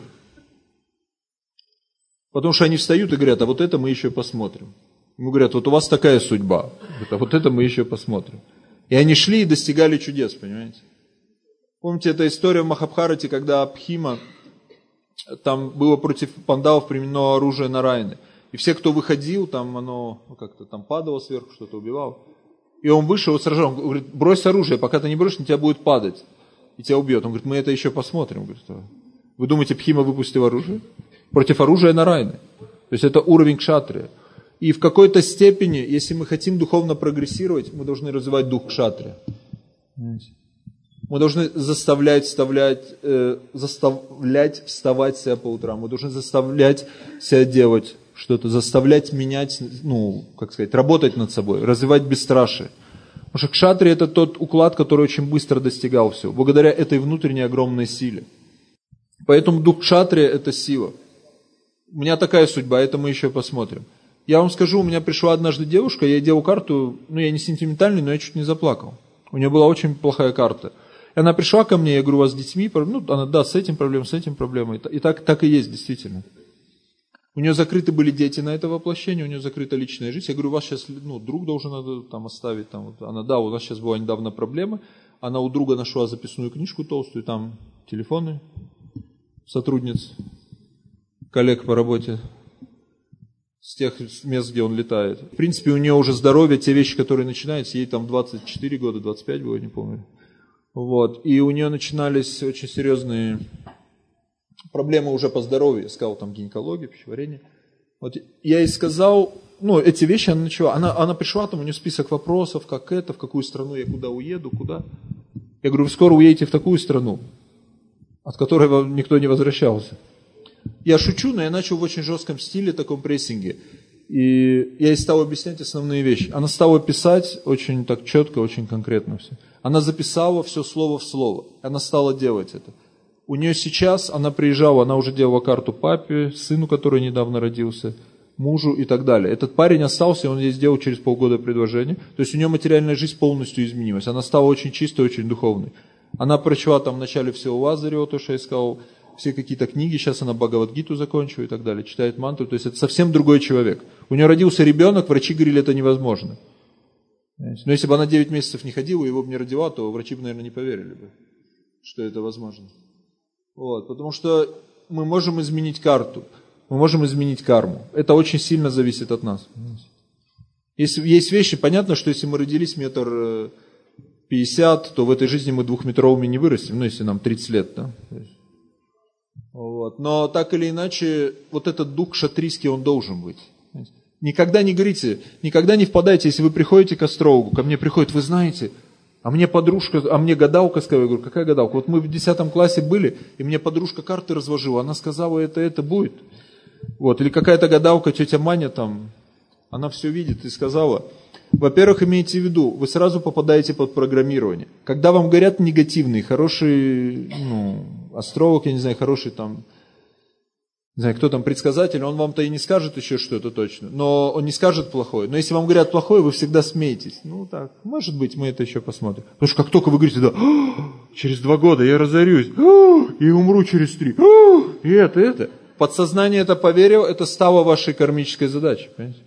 Потому что они встают и говорят, а вот это мы еще посмотрим. Ему говорят, вот у вас такая судьба, а вот это мы еще посмотрим. И они шли и достигали чудес, понимаете? Помните, эта история в Махабхарате, когда Абхима, там было против пандавов применено оружие на Райны. И все, кто выходил, там оно ну, как-то там падало сверху, что-то убивало. И он вышел и сражал. Он говорит, брось оружие, пока ты не бросишь, на тебя будет падать. И тебя убьет. Он говорит, мы это еще посмотрим. Говорит, вы думаете, Пхима выпустил оружие? Против оружия Нарайны. То есть это уровень кшатрия. И в какой-то степени, если мы хотим духовно прогрессировать, мы должны развивать дух кшатрия. Мы должны заставлять, вставлять, э, заставлять вставать себя по утрам. Мы должны заставлять себя делать что-то, заставлять менять, ну, как сказать, работать над собой, развивать бесстрашие. Потому что кшатри это тот уклад, который очень быстро достигал всего, благодаря этой внутренней огромной силе. Поэтому дух кшатри это сила. У меня такая судьба, это мы еще посмотрим. Я вам скажу, у меня пришла однажды девушка, я делал карту, ну я не сентиментальный, но я чуть не заплакал. У нее была очень плохая карта. И она пришла ко мне, я говорю, у вас с детьми, ну она, да, с этим проблемой, с этим проблемой. И так, так и есть, действительно. У нее закрыты были дети на это воплощение, у нее закрыта личная жизнь. Я говорю, у вас сейчас ну, друг должен там оставить. Там, вот. Она, да, у нас сейчас была недавно проблема. Она у друга нашла записную книжку толстую, там телефоны сотрудниц, коллег по работе с тех мест, где он летает. В принципе, у нее уже здоровье, те вещи, которые начинаются, ей там 24 года, 25 было, не помню. Вот. И у нее начинались очень серьезные проблемы уже по здоровью. Я сказал там гинекология, пищеварение. Вот я ей сказал, ну, эти вещи она начала. Она, она пришла, там у нее список вопросов, как это, в какую страну я куда уеду, куда. Я говорю, вы скоро уедете в такую страну, от которой вам никто не возвращался. Я шучу, но я начал в очень жестком стиле, таком прессинге. И я ей стал объяснять основные вещи. Она стала писать очень так четко, очень конкретно все. Она записала все слово в слово. Она стала делать это. У нее сейчас, она приезжала, она уже делала карту папе, сыну, который недавно родился, мужу и так далее. Этот парень остался, он ей сделал через полгода предложение. То есть у нее материальная жизнь полностью изменилась. Она стала очень чистой, очень духовной. Она прочла там в начале всего Лазарева, то, что я сказал, все какие-то книги, сейчас она Бхагавадгиту закончила и так далее, читает мантру, то есть это совсем другой человек. У нее родился ребенок, врачи говорили, это невозможно. Но если бы она 9 месяцев не ходила, его бы не родила, то врачи бы, наверное, не поверили бы, что это возможно. Вот, потому что мы можем изменить карту, мы можем изменить карму. Это очень сильно зависит от нас. Есть, есть вещи, понятно, что если мы родились метр 50, э, то в этой жизни мы двухметровыми не вырастем, ну, если нам 30 лет, да. Вот. Но так или иначе, вот этот дух шатрийский, он должен быть. Никогда не говорите, никогда не впадайте, если вы приходите к астрологу, ко мне приходит, вы знаете, а мне подружка, а мне гадалка сказала, я говорю, какая гадалка? Вот мы в 10 классе были, и мне подружка карты разложила, она сказала, это, это будет. Вот, или какая-то гадалка, тетя Маня там, она все видит и сказала. Во-первых, имейте в виду, вы сразу попадаете под программирование. Когда вам говорят негативный, хороший, ну, астролог, я не знаю, хороший там не знаю, кто там предсказатель, он вам-то и не скажет еще, что это точно, но он не скажет плохое. Но если вам говорят плохое, вы всегда смеетесь. Ну так, может быть, мы это еще посмотрим. Потому что как только вы говорите, да, через два года я разорюсь, и умру через три, и это, это. Подсознание это поверил, это стало вашей кармической задачей. Понимаете?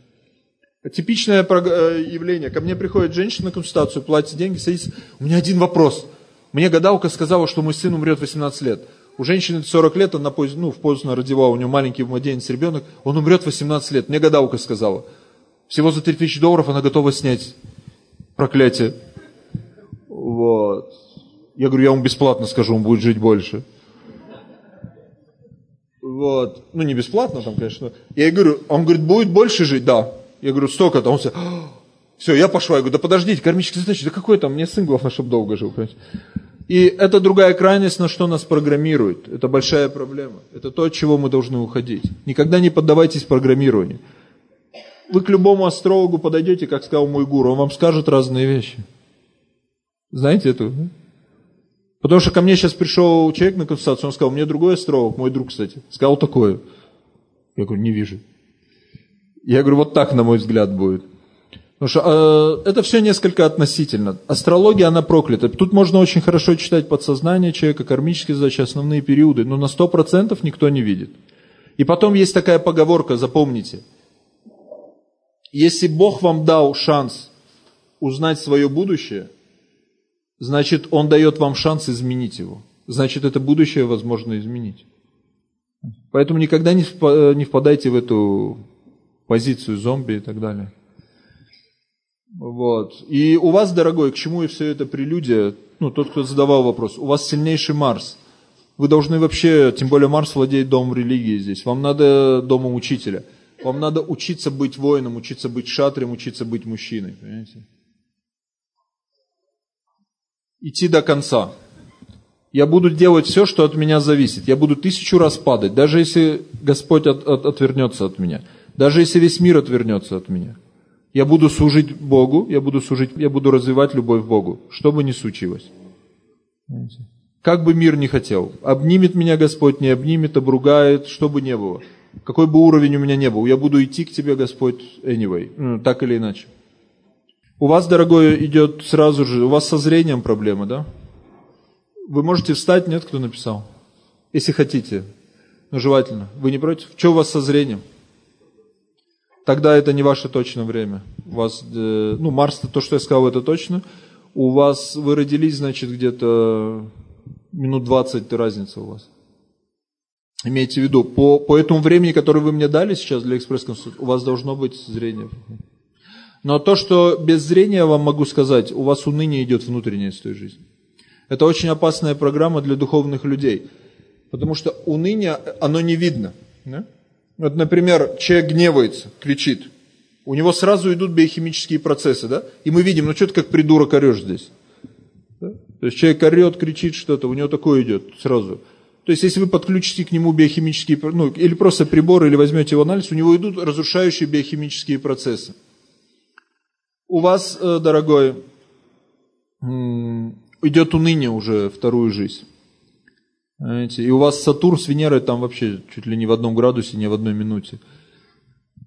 Типичное э, явление. Ко мне приходит женщина на консультацию, платит деньги, садится. У меня один вопрос. Мне гадалка сказала, что мой сын умрет в 18 лет. У женщины 40 лет, она ну, в поздно родила, у нее маленький младенец, ребенок, он умрет в 18 лет. Мне гадалка сказала. Всего за 3000 долларов она готова снять проклятие. Вот. Я говорю, я ему бесплатно скажу, он будет жить больше. Вот. Ну, не бесплатно там, конечно. Я говорю, он говорит, будет больше жить? Да. Я говорю, столько-то. Он все, все, я пошла. Я говорю, да подождите, кармические задачи, да какой там, мне сын главное, чтобы долго жил. Понимаете? И это другая крайность, на что нас программирует. Это большая проблема. Это то, от чего мы должны уходить. Никогда не поддавайтесь программированию. Вы к любому астрологу подойдете, как сказал мой гуру, он вам скажет разные вещи. Знаете это? Потому что ко мне сейчас пришел человек на консультацию, он сказал, мне другой астролог, мой друг, кстати, сказал такое. Я говорю, не вижу. Я говорю, вот так, на мой взгляд, будет. Потому что э, это все несколько относительно. Астрология, она проклята. Тут можно очень хорошо читать подсознание человека, кармические задачи, основные периоды, но на 100% никто не видит. И потом есть такая поговорка, запомните. Если Бог вам дал шанс узнать свое будущее, значит, Он дает вам шанс изменить его. Значит, это будущее возможно изменить. Поэтому никогда не впадайте в эту позицию зомби и так далее. Вот. И у вас, дорогой, к чему и все это прелюдия? Ну, тот, кто задавал вопрос, у вас сильнейший Марс. Вы должны вообще, тем более Марс владеет домом религии здесь. Вам надо домом учителя. Вам надо учиться быть воином, учиться быть шатрем, учиться быть мужчиной. Понимаете? Идти до конца. Я буду делать все, что от меня зависит. Я буду тысячу раз падать, даже если Господь от, от, отвернется от меня. Даже если весь мир отвернется от меня. Я буду служить Богу, я буду служить, я буду развивать любовь к Богу, что бы ни случилось. Как бы мир не хотел. Обнимет меня Господь, не обнимет, обругает, что бы ни было. Какой бы уровень у меня не был. Я буду идти к тебе, Господь, anyway. Ну, так или иначе. У вас, дорогой, идет сразу же, у вас со зрением проблема, да? Вы можете встать, нет, кто написал? Если хотите. Ну, желательно. Вы не против? Что у вас со зрением? Тогда это не ваше точное время. У вас, э, ну, Марс, то, что я сказал, это точно. У вас, вы родились, значит, где-то минут 20 разница у вас. Имейте в виду, по, по этому времени, которое вы мне дали сейчас для экспресс-консультации, у вас должно быть зрение. Но то, что без зрения, я вам могу сказать, у вас уныние идет внутреннее из той жизни. Это очень опасная программа для духовных людей. Потому что уныние, оно не видно. Да? Вот, например, человек гневается, кричит. У него сразу идут биохимические процессы, да? И мы видим, ну что ты как придурок орешь здесь? Да? То есть человек орет, кричит что-то, у него такое идет сразу. То есть если вы подключите к нему биохимические, ну или просто прибор, или возьмете его анализ, у него идут разрушающие биохимические процессы. У вас, э, дорогой, идет уныние уже вторую жизнь. Знаете, и у вас Сатурн с Венерой там вообще чуть ли не в одном градусе, не в одной минуте.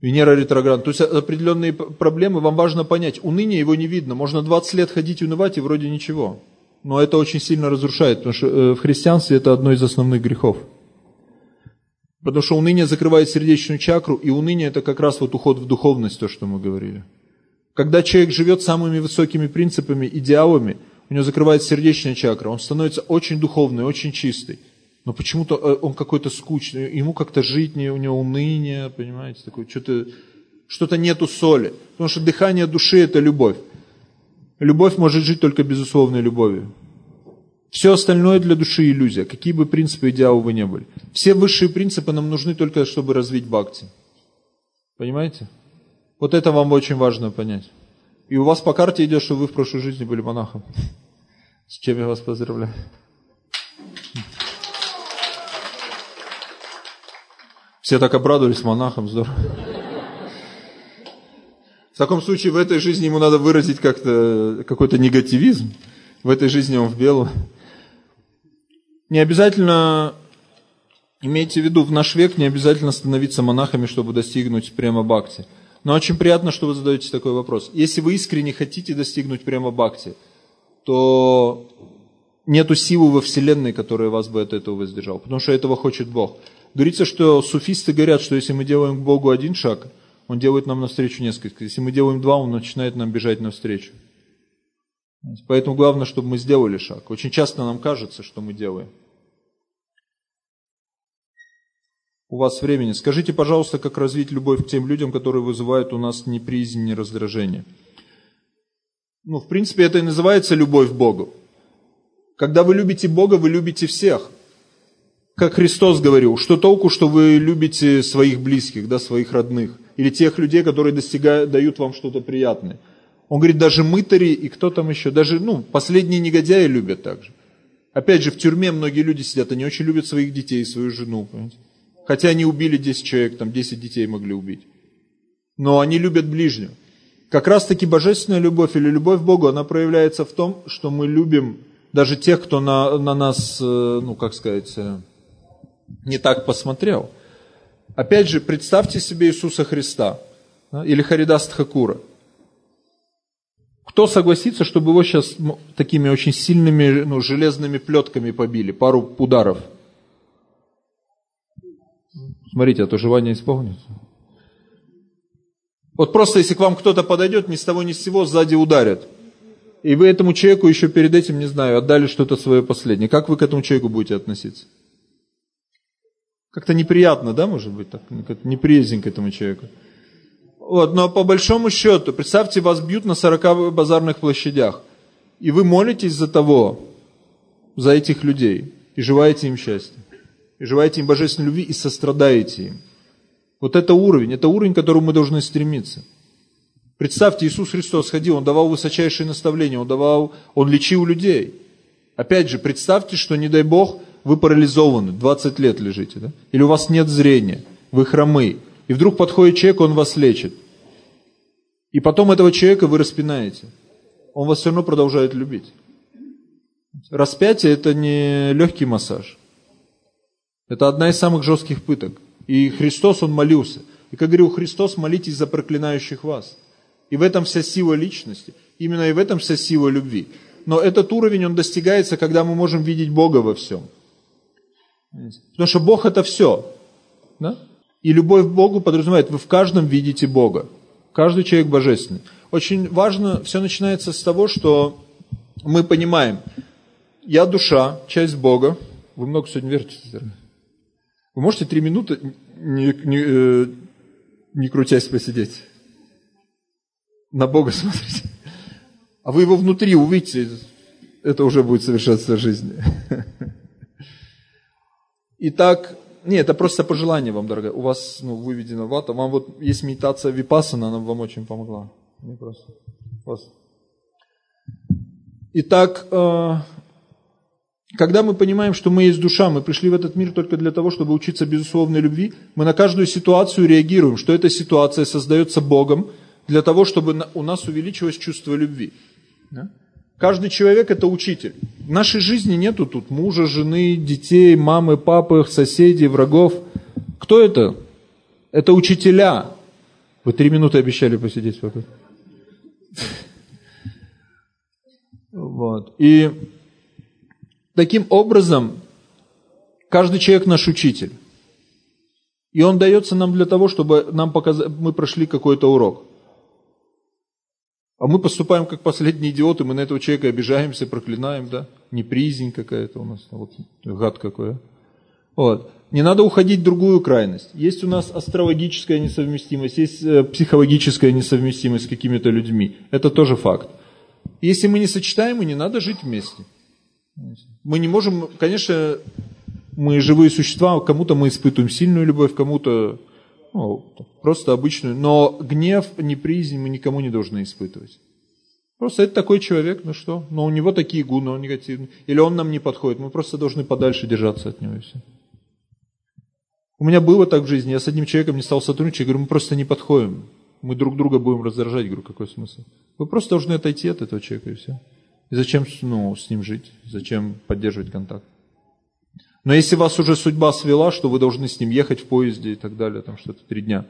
Венера ретроград. То есть определенные проблемы вам важно понять. Уныние его не видно. Можно 20 лет ходить и унывать, и вроде ничего. Но это очень сильно разрушает, потому что э, в христианстве это одно из основных грехов. Потому что уныние закрывает сердечную чакру, и уныние это как раз вот уход в духовность, то, что мы говорили. Когда человек живет самыми высокими принципами, идеалами, у него закрывается сердечная чакра, он становится очень духовный, очень чистый. Но почему-то э, он какой-то скучный, ему как-то жить, не, у него уныние, понимаете, такое, что-то, что-то нету соли. Потому что дыхание души – это любовь. Любовь может жить только безусловной любовью. Все остальное для души иллюзия, какие бы принципы идеалы вы не были. Все высшие принципы нам нужны только, чтобы развить бхакти. Понимаете? Вот это вам очень важно понять. И у вас по карте идет, что вы в прошлой жизни были монахом. С чем я вас поздравляю. Все так обрадовались монахом, здорово. В таком случае в этой жизни ему надо выразить как-то какой-то негативизм. В этой жизни он в белом. Не обязательно, имейте в виду, в наш век не обязательно становиться монахами, чтобы достигнуть прямо бхакти. Но очень приятно, что вы задаете такой вопрос. Если вы искренне хотите достигнуть прямо бхакти, то нету силы во Вселенной, которая вас бы от этого воздержала, потому что этого хочет Бог. Говорится, что суфисты говорят, что если мы делаем к Богу один шаг, Он делает нам навстречу несколько. Если мы делаем два, Он начинает нам бежать навстречу. Поэтому главное, чтобы мы сделали шаг. Очень часто нам кажется, что мы делаем. У вас времени. Скажите, пожалуйста, как развить любовь к тем людям, которые вызывают у нас неприязнь, не раздражение. Ну, в принципе, это и называется любовь к Богу. Когда вы любите Бога, вы любите всех. Как Христос говорил, что толку, что вы любите своих близких, да, своих родных, или тех людей, которые достигают, дают вам что-то приятное. Он говорит, даже мытари и кто там еще, даже, ну, последние негодяи любят так же. Опять же, в тюрьме многие люди сидят, они очень любят своих детей, свою жену, понимаете? Хотя они убили 10 человек, там 10 детей могли убить. Но они любят ближнего. Как раз таки божественная любовь или любовь к Богу, она проявляется в том, что мы любим даже тех, кто на, на нас, э, ну как сказать, э, не так посмотрел. Опять же, представьте себе Иисуса Христа да, или Харидаст Хакура. Кто согласится, чтобы его сейчас такими очень сильными ну, железными плетками побили, пару ударов – Смотрите, а то желание исполнится. Вот просто если к вам кто-то подойдет, ни с того ни с сего сзади ударят. И вы этому человеку еще перед этим, не знаю, отдали что-то свое последнее. Как вы к этому человеку будете относиться? Как-то неприятно, да, может быть, так, неприязнь к этому человеку. Вот, но по большому счету, представьте, вас бьют на 40 базарных площадях, и вы молитесь за того, за этих людей. и желаете им счастья, и желаете им божественной любви, и сострадаете им. Вот это уровень, это уровень, к которому мы должны стремиться. Представьте, Иисус Христос ходил, Он давал высочайшие наставления, Он давал, Он лечил людей. Опять же, представьте, что, не дай Бог, вы парализованы, 20 лет лежите, да? или у вас нет зрения, вы хромы, и вдруг подходит человек, он вас лечит. И потом этого человека вы распинаете. Он вас все равно продолжает любить. Распятие – это не легкий массаж. Это одна из самых жестких пыток. И Христос, Он молился. И как говорил Христос, молитесь за проклинающих вас. И в этом вся сила личности. Именно и в этом вся сила любви. Но этот уровень, он достигается, когда мы можем видеть Бога во всем. Потому что Бог это все. Да? И любовь к Богу подразумевает, вы в каждом видите Бога. Каждый человек божественный. Очень важно, все начинается с того, что мы понимаем, я душа, часть Бога. Вы много сегодня вертите, Вы можете три минуты, не, не, э, не крутясь, посидеть? На Бога смотрите. А вы его внутри увидите, это уже будет совершаться жизнь. Итак, нет, это просто пожелание вам, дорогая. У вас ну, выведено вата. Вам вот есть медитация Випасана, она вам очень помогла. Не просто. Итак, э, когда мы понимаем, что мы есть душа, мы пришли в этот мир только для того, чтобы учиться безусловной любви, мы на каждую ситуацию реагируем, что эта ситуация создается Богом для того, чтобы у нас увеличилось чувство любви. Да? Каждый человек это учитель. В нашей жизни нету тут мужа, жены, детей, мамы, папы, соседей, врагов. Кто это? Это учителя. Вы три минуты обещали посидеть. Вот. И таким образом каждый человек наш учитель. И он дается нам для того, чтобы нам показать, мы прошли какой-то урок. А мы поступаем как последние идиоты, мы на этого человека обижаемся, проклинаем, да? Непризнь какая-то у нас, вот гад какой. А. Вот. Не надо уходить в другую крайность. Есть у нас астрологическая несовместимость, есть э, психологическая несовместимость с какими-то людьми. Это тоже факт. Если мы не сочетаем, и не надо жить вместе. Мы не можем, конечно, мы живые существа, кому-то мы испытываем сильную любовь, кому-то ну, просто обычную. Но гнев, неприязнь мы никому не должны испытывать. Просто это такой человек, ну что? Но у него такие гуны, он негативный. Или он нам не подходит, мы просто должны подальше держаться от него и все. У меня было так в жизни, я с одним человеком не стал сотрудничать, я говорю, мы просто не подходим. Мы друг друга будем раздражать, я говорю, какой смысл? Вы просто должны отойти от этого человека и все. И зачем ну, с ним жить? Зачем поддерживать контакт? Но если вас уже судьба свела, что вы должны с ним ехать в поезде и так далее, там что-то три дня,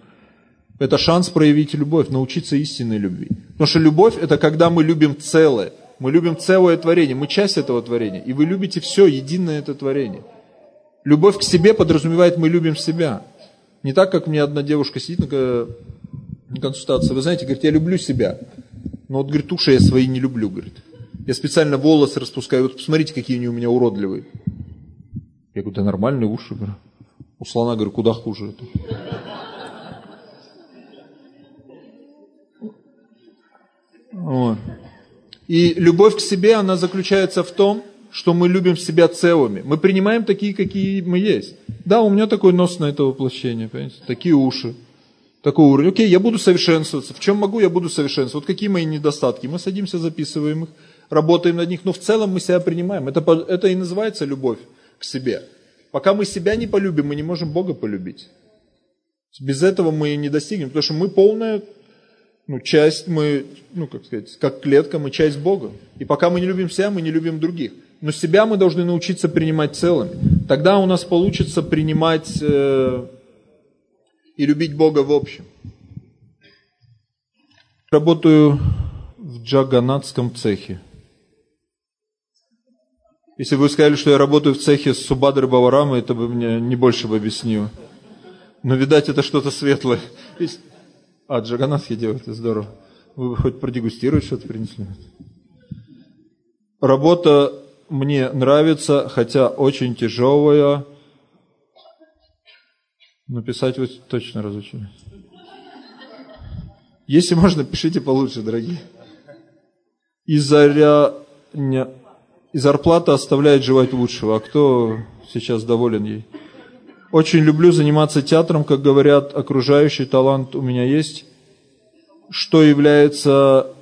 это шанс проявить любовь, научиться истинной любви. Потому что любовь – это когда мы любим целое. Мы любим целое творение, мы часть этого творения. И вы любите все, единое это творение. Любовь к себе подразумевает, мы любим себя. Не так, как мне одна девушка сидит на консультации. Вы знаете, говорит, я люблю себя. Но вот, говорит, уши я свои не люблю, говорит. Я специально волосы распускаю. Вот посмотрите, какие они у меня уродливые. Я говорю, да нормальные уши. Говорю. У слона, говорю, куда хуже это. Вот. И любовь к себе, она заключается в том, что мы любим себя целыми. Мы принимаем такие, какие мы есть. Да, у меня такой нос на это воплощение, понимаете? Такие уши, такой уровень. Окей, я буду совершенствоваться. В чем могу, я буду совершенствоваться. Вот какие мои недостатки. Мы садимся, записываем их, работаем над них, но в целом мы себя принимаем. Это, это и называется любовь к себе. Пока мы себя не полюбим, мы не можем Бога полюбить. Без этого мы не достигнем, потому что мы полная ну, часть, мы, ну, как сказать, как клетка, мы часть Бога. И пока мы не любим себя, мы не любим других. Но себя мы должны научиться принимать целыми. Тогда у нас получится принимать э, и любить Бога в общем. Работаю в джаганатском цехе. Если бы вы сказали, что я работаю в цехе с Субадры Баварамой, это бы мне не больше бы объяснило. Но, видать, это что-то светлое. А, Джаганатхи это здорово. Вы хоть продегустировать что-то принесли? Работа мне нравится, хотя очень тяжелая. Но писать вы точно разучились. Если можно, пишите получше, дорогие. Изаря И зарплата оставляет желать лучшего. А кто сейчас доволен ей? Очень люблю заниматься театром, как говорят окружающий талант у меня есть, что является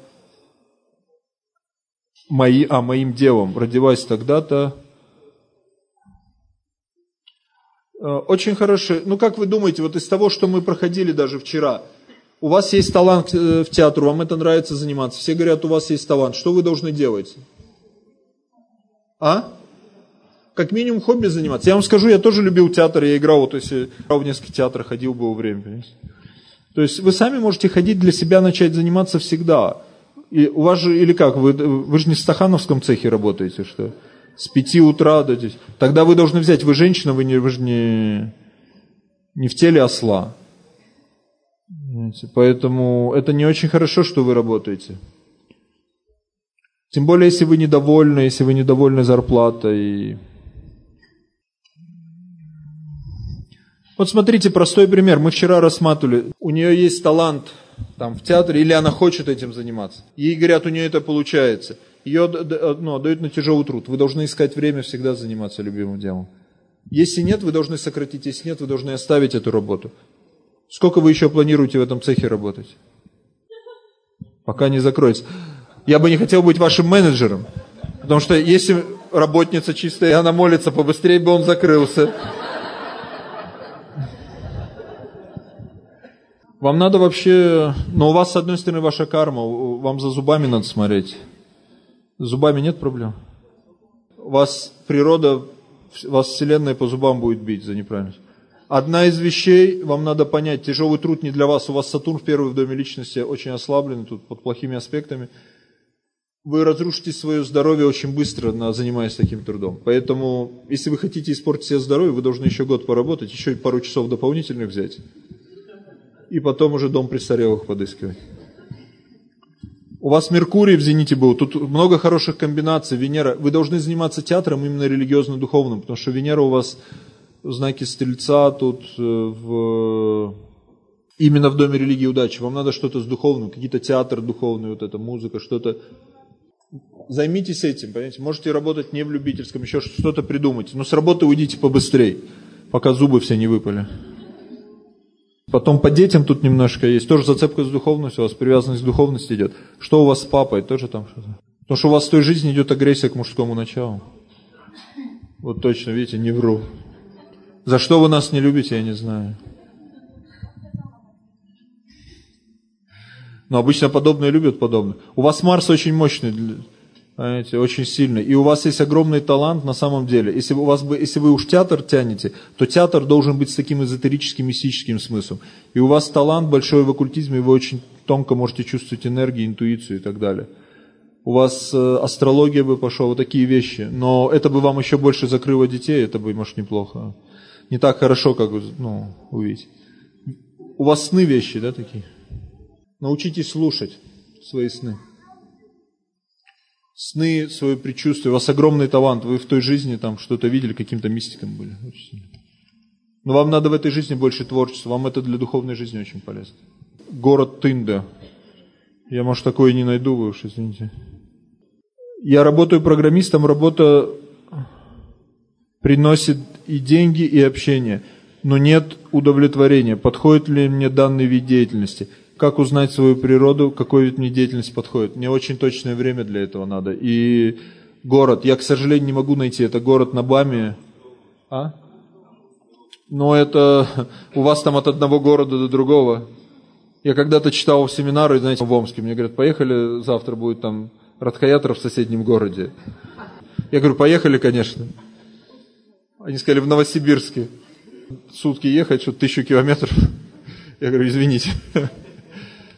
мои, а, моим делом. Родилась тогда-то. Э, очень хорошо. Ну, как вы думаете, вот из того, что мы проходили даже вчера, у вас есть талант э, в театр, вам это нравится заниматься. Все говорят, у вас есть талант. Что вы должны делать? А? как минимум хобби заниматься. Я вам скажу, я тоже любил театр, я играл, вот если играл в несколько театрах, ходил было время. Понимаете? То есть вы сами можете ходить для себя, начать заниматься всегда. И у вас же, или как, вы, вы же не в Стахановском цехе работаете, что? С пяти утра до. Тогда вы должны взять, вы женщина, вы, не, вы же не, не в теле осла. Понимаете? Поэтому это не очень хорошо, что вы работаете. Тем более, если вы недовольны, если вы недовольны зарплатой. Вот смотрите, простой пример. Мы вчера рассматривали. У нее есть талант там, в театре, или она хочет этим заниматься. Ей говорят, у нее это получается. Ее ну, дают на тяжелый труд. Вы должны искать время всегда заниматься любимым делом. Если нет, вы должны сократить. Если нет, вы должны оставить эту работу. Сколько вы еще планируете в этом цехе работать? Пока не закроется. Я бы не хотел быть вашим менеджером. Потому что если работница чистая, и она молится, побыстрее бы он закрылся. Вам надо вообще... Но у вас, с одной стороны, ваша карма. Вам за зубами надо смотреть. С зубами нет проблем. Вас природа, вас вселенная по зубам будет бить за неправильность. Одна из вещей, вам надо понять, тяжелый труд не для вас. У вас Сатурн в первый в доме личности очень ослаблен, тут под плохими аспектами. Вы разрушите свое здоровье очень быстро, занимаясь таким трудом. Поэтому, если вы хотите испортить себе здоровье, вы должны еще год поработать, еще пару часов дополнительных взять и потом уже дом престарелых подыскивать. У вас Меркурий в зените был, тут много хороших комбинаций, Венера. Вы должны заниматься театром именно религиозно-духовным, потому что Венера у вас в знаке Стрельца тут э, в... именно в Доме религии удачи. Вам надо что-то с духовным, какие-то театр духовный, вот эта музыка, что-то. Займитесь этим, понимаете. Можете работать не в любительском, еще что-то придумать. Но с работы уйдите побыстрее, пока зубы все не выпали. Потом по детям тут немножко есть. Тоже зацепка с духовностью, у вас привязанность к духовности идет. Что у вас с папой? Тоже там что-то. Потому что у вас в той жизни идет агрессия к мужскому началу. Вот точно, видите, не вру. За что вы нас не любите, я не знаю. Но обычно подобные любят подобное. У вас Марс очень мощный. Понимаете, очень сильно. И у вас есть огромный талант на самом деле. Если, у вас, если вы уж театр тянете, то театр должен быть с таким эзотерическим, мистическим смыслом. И у вас талант большой в оккультизме, вы очень тонко можете чувствовать энергию, интуицию и так далее. У вас э, астрология бы пошла, вот такие вещи. Но это бы вам еще больше закрыло детей, это бы, может, неплохо. Не так хорошо, как ну, увидеть. У вас сны вещи, да, такие? Научитесь слушать свои сны сны, свое предчувствие, у вас огромный талант, вы в той жизни там что-то видели, каким-то мистиком были. Но вам надо в этой жизни больше творчества, вам это для духовной жизни очень полезно. Город Тында. Я, может, такое не найду, вы уж извините. Я работаю программистом, работа приносит и деньги, и общение, но нет удовлетворения. Подходит ли мне данный вид деятельности? Как узнать свою природу, какой вид мне деятельности подходит. Мне очень точное время для этого надо. И город, я, к сожалению, не могу найти, это город на Баме. А? Но это у вас там от одного города до другого. Я когда-то читал семинары, знаете, в Омске, мне говорят, поехали, завтра будет там Радхаятра в соседнем городе. Я говорю, поехали, конечно. Они сказали, в Новосибирске. Сутки ехать, что тысячу километров. Я говорю, извините.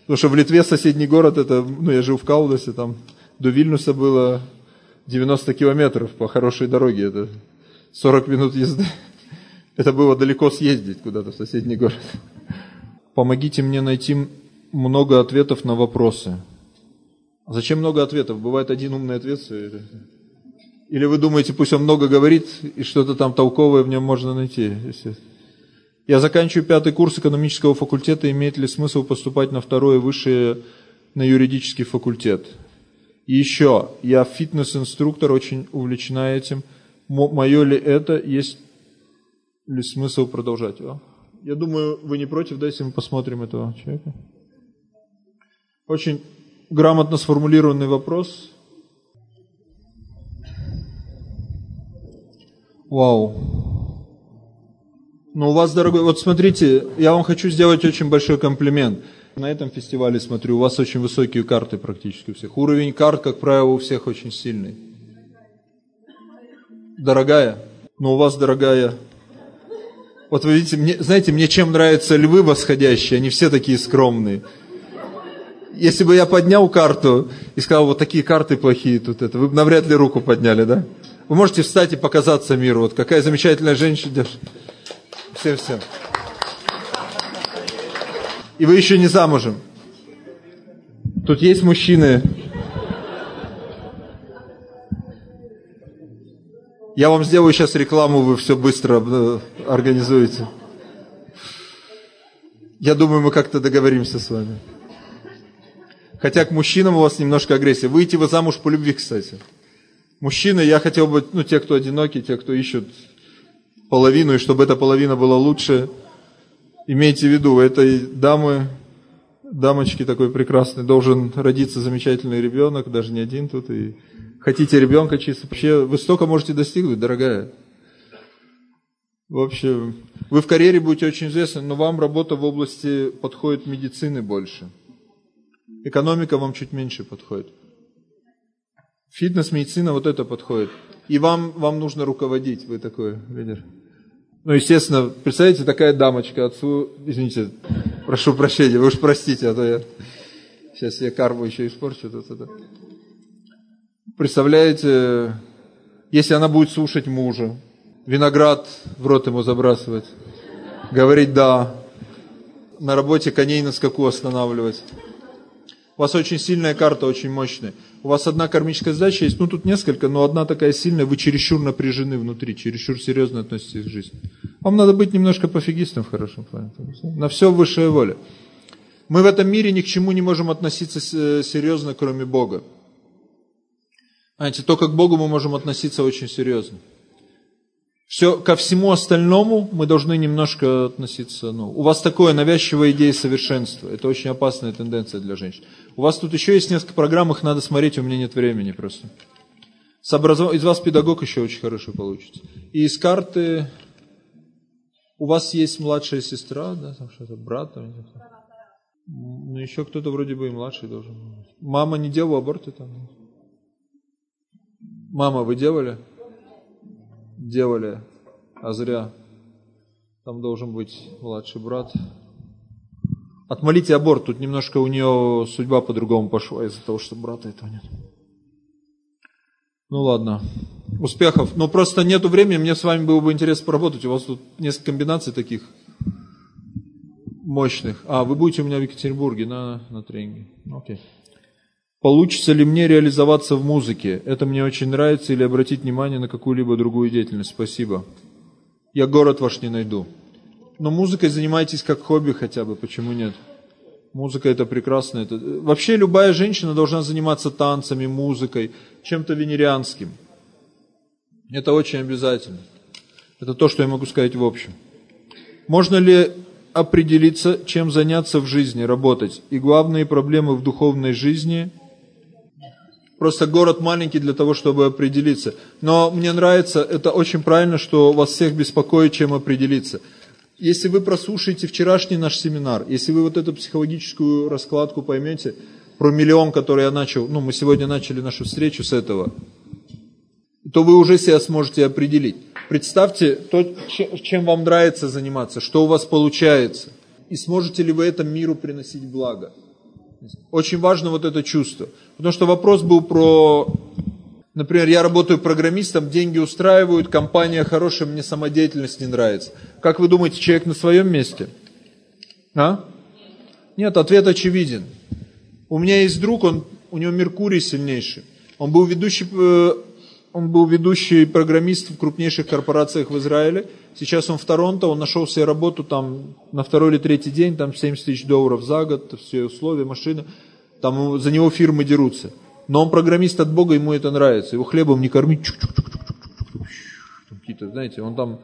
Потому что в Литве соседний город, это, ну я жил в Каудасе, там до Вильнюса было 90 километров по хорошей дороге, это 40 минут езды. Это было далеко съездить куда-то в соседний город. Помогите мне найти много ответов на вопросы. А зачем много ответов? Бывает один умный ответ. Или вы думаете, пусть он много говорит, и что-то там толковое в нем можно найти? Если... Я заканчиваю пятый курс экономического факультета, имеет ли смысл поступать на второе высшее, на юридический факультет? И еще, я фитнес-инструктор, очень увлечена этим. Мое ли это, есть ли смысл продолжать? А? Я думаю, вы не против, да, если мы посмотрим этого человека? Очень грамотно сформулированный вопрос. Вау. Ну, у вас, дорогой, вот смотрите, я вам хочу сделать очень большой комплимент. На этом фестивале смотрю, у вас очень высокие карты практически у всех. Уровень карт, как правило, у всех очень сильный. Дорогая? Ну, у вас дорогая. Вот вы видите, мне, знаете, мне чем нравятся львы восходящие, они все такие скромные. Если бы я поднял карту и сказал, вот такие карты плохие тут это, вы бы навряд ли руку подняли, да? Вы можете встать и показаться миру. Вот какая замечательная женщина. Всем-всем. И вы еще не замужем. Тут есть мужчины. Я вам сделаю сейчас рекламу, вы все быстро э, организуете. Я думаю, мы как-то договоримся с вами. Хотя к мужчинам у вас немножко агрессия. Выйти вы замуж по любви, кстати. Мужчины, я хотел бы, ну, те, кто одиноки, те, кто ищут половину, и чтобы эта половина была лучше, имейте в виду, у этой дамы, дамочки такой прекрасной, должен родиться замечательный ребенок, даже не один тут, и хотите ребенка чисто, вообще вы столько можете достигнуть, дорогая. В общем, вы в карьере будете очень известны, но вам работа в области подходит медицины больше. Экономика вам чуть меньше подходит. Фитнес, медицина, вот это подходит. И вам, вам нужно руководить, вы такой лидер. Ну, естественно, представляете, такая дамочка отцу, извините, прошу прощения, вы уж простите, а то я сейчас я карму еще испорчу. Тут, это. Представляете, если она будет слушать мужа, виноград в рот ему забрасывать, говорить «да», на работе коней на скаку останавливать. У вас очень сильная карта, очень мощная. У вас одна кармическая задача есть, ну тут несколько, но одна такая сильная, вы чересчур напряжены внутри, чересчур серьезно относитесь к жизни. Вам надо быть немножко пофигистом в хорошем плане. На все высшая воля. Мы в этом мире ни к чему не можем относиться э, серьезно, кроме Бога. Знаете, только к Богу мы можем относиться очень серьезно. Все, ко всему остальному мы должны немножко относиться. Ну, у вас такое навязчивая идея совершенства. Это очень опасная тенденция для женщин. У вас тут еще есть несколько программ, их надо смотреть, у меня нет времени просто. С образов... Из вас педагог еще очень хороший получится. И из карты у вас есть младшая сестра, да, там что-то, брат, там, ну еще кто-то вроде бы и младший должен быть. Мама не делала аборты там? Мама, вы делали? делали, а зря. Там должен быть младший брат. Отмолите аборт, тут немножко у нее судьба по-другому пошла из-за того, что брата этого нет. Ну ладно, успехов. Ну просто нету времени, мне с вами было бы интересно поработать. У вас тут несколько комбинаций таких мощных. А, вы будете у меня в Екатеринбурге на, на тренинге. Окей. Получится ли мне реализоваться в музыке? Это мне очень нравится или обратить внимание на какую-либо другую деятельность? Спасибо. Я город ваш не найду. Но музыкой занимайтесь как хобби хотя бы, почему нет? Музыка это прекрасно. Это... Вообще любая женщина должна заниматься танцами, музыкой, чем-то венерианским. Это очень обязательно. Это то, что я могу сказать в общем. Можно ли определиться, чем заняться в жизни, работать? И главные проблемы в духовной жизни – Просто город маленький для того, чтобы определиться. Но мне нравится, это очень правильно, что вас всех беспокоит, чем определиться. Если вы прослушаете вчерашний наш семинар, если вы вот эту психологическую раскладку поймете, про миллион, который я начал, ну, мы сегодня начали нашу встречу с этого, то вы уже себя сможете определить. Представьте, то, чем вам нравится заниматься, что у вас получается, и сможете ли вы этому миру приносить благо. Очень важно вот это чувство. Потому что вопрос был про, например, я работаю программистом, деньги устраивают, компания хорошая, мне самодеятельность не нравится. Как вы думаете, человек на своем месте? А? Нет, ответ очевиден. У меня есть друг, он, у него Меркурий сильнейший. Он был ведущий, э, он был ведущий программист в крупнейших корпорациях в Израиле. Сейчас он в Торонто, он нашел себе работу там на второй или третий день, там 70 тысяч долларов за год, все условия, машина. Там за него фирмы дерутся. Но он программист от Бога, ему это нравится. Его хлебом не кормить. Какие-то, знаете, он там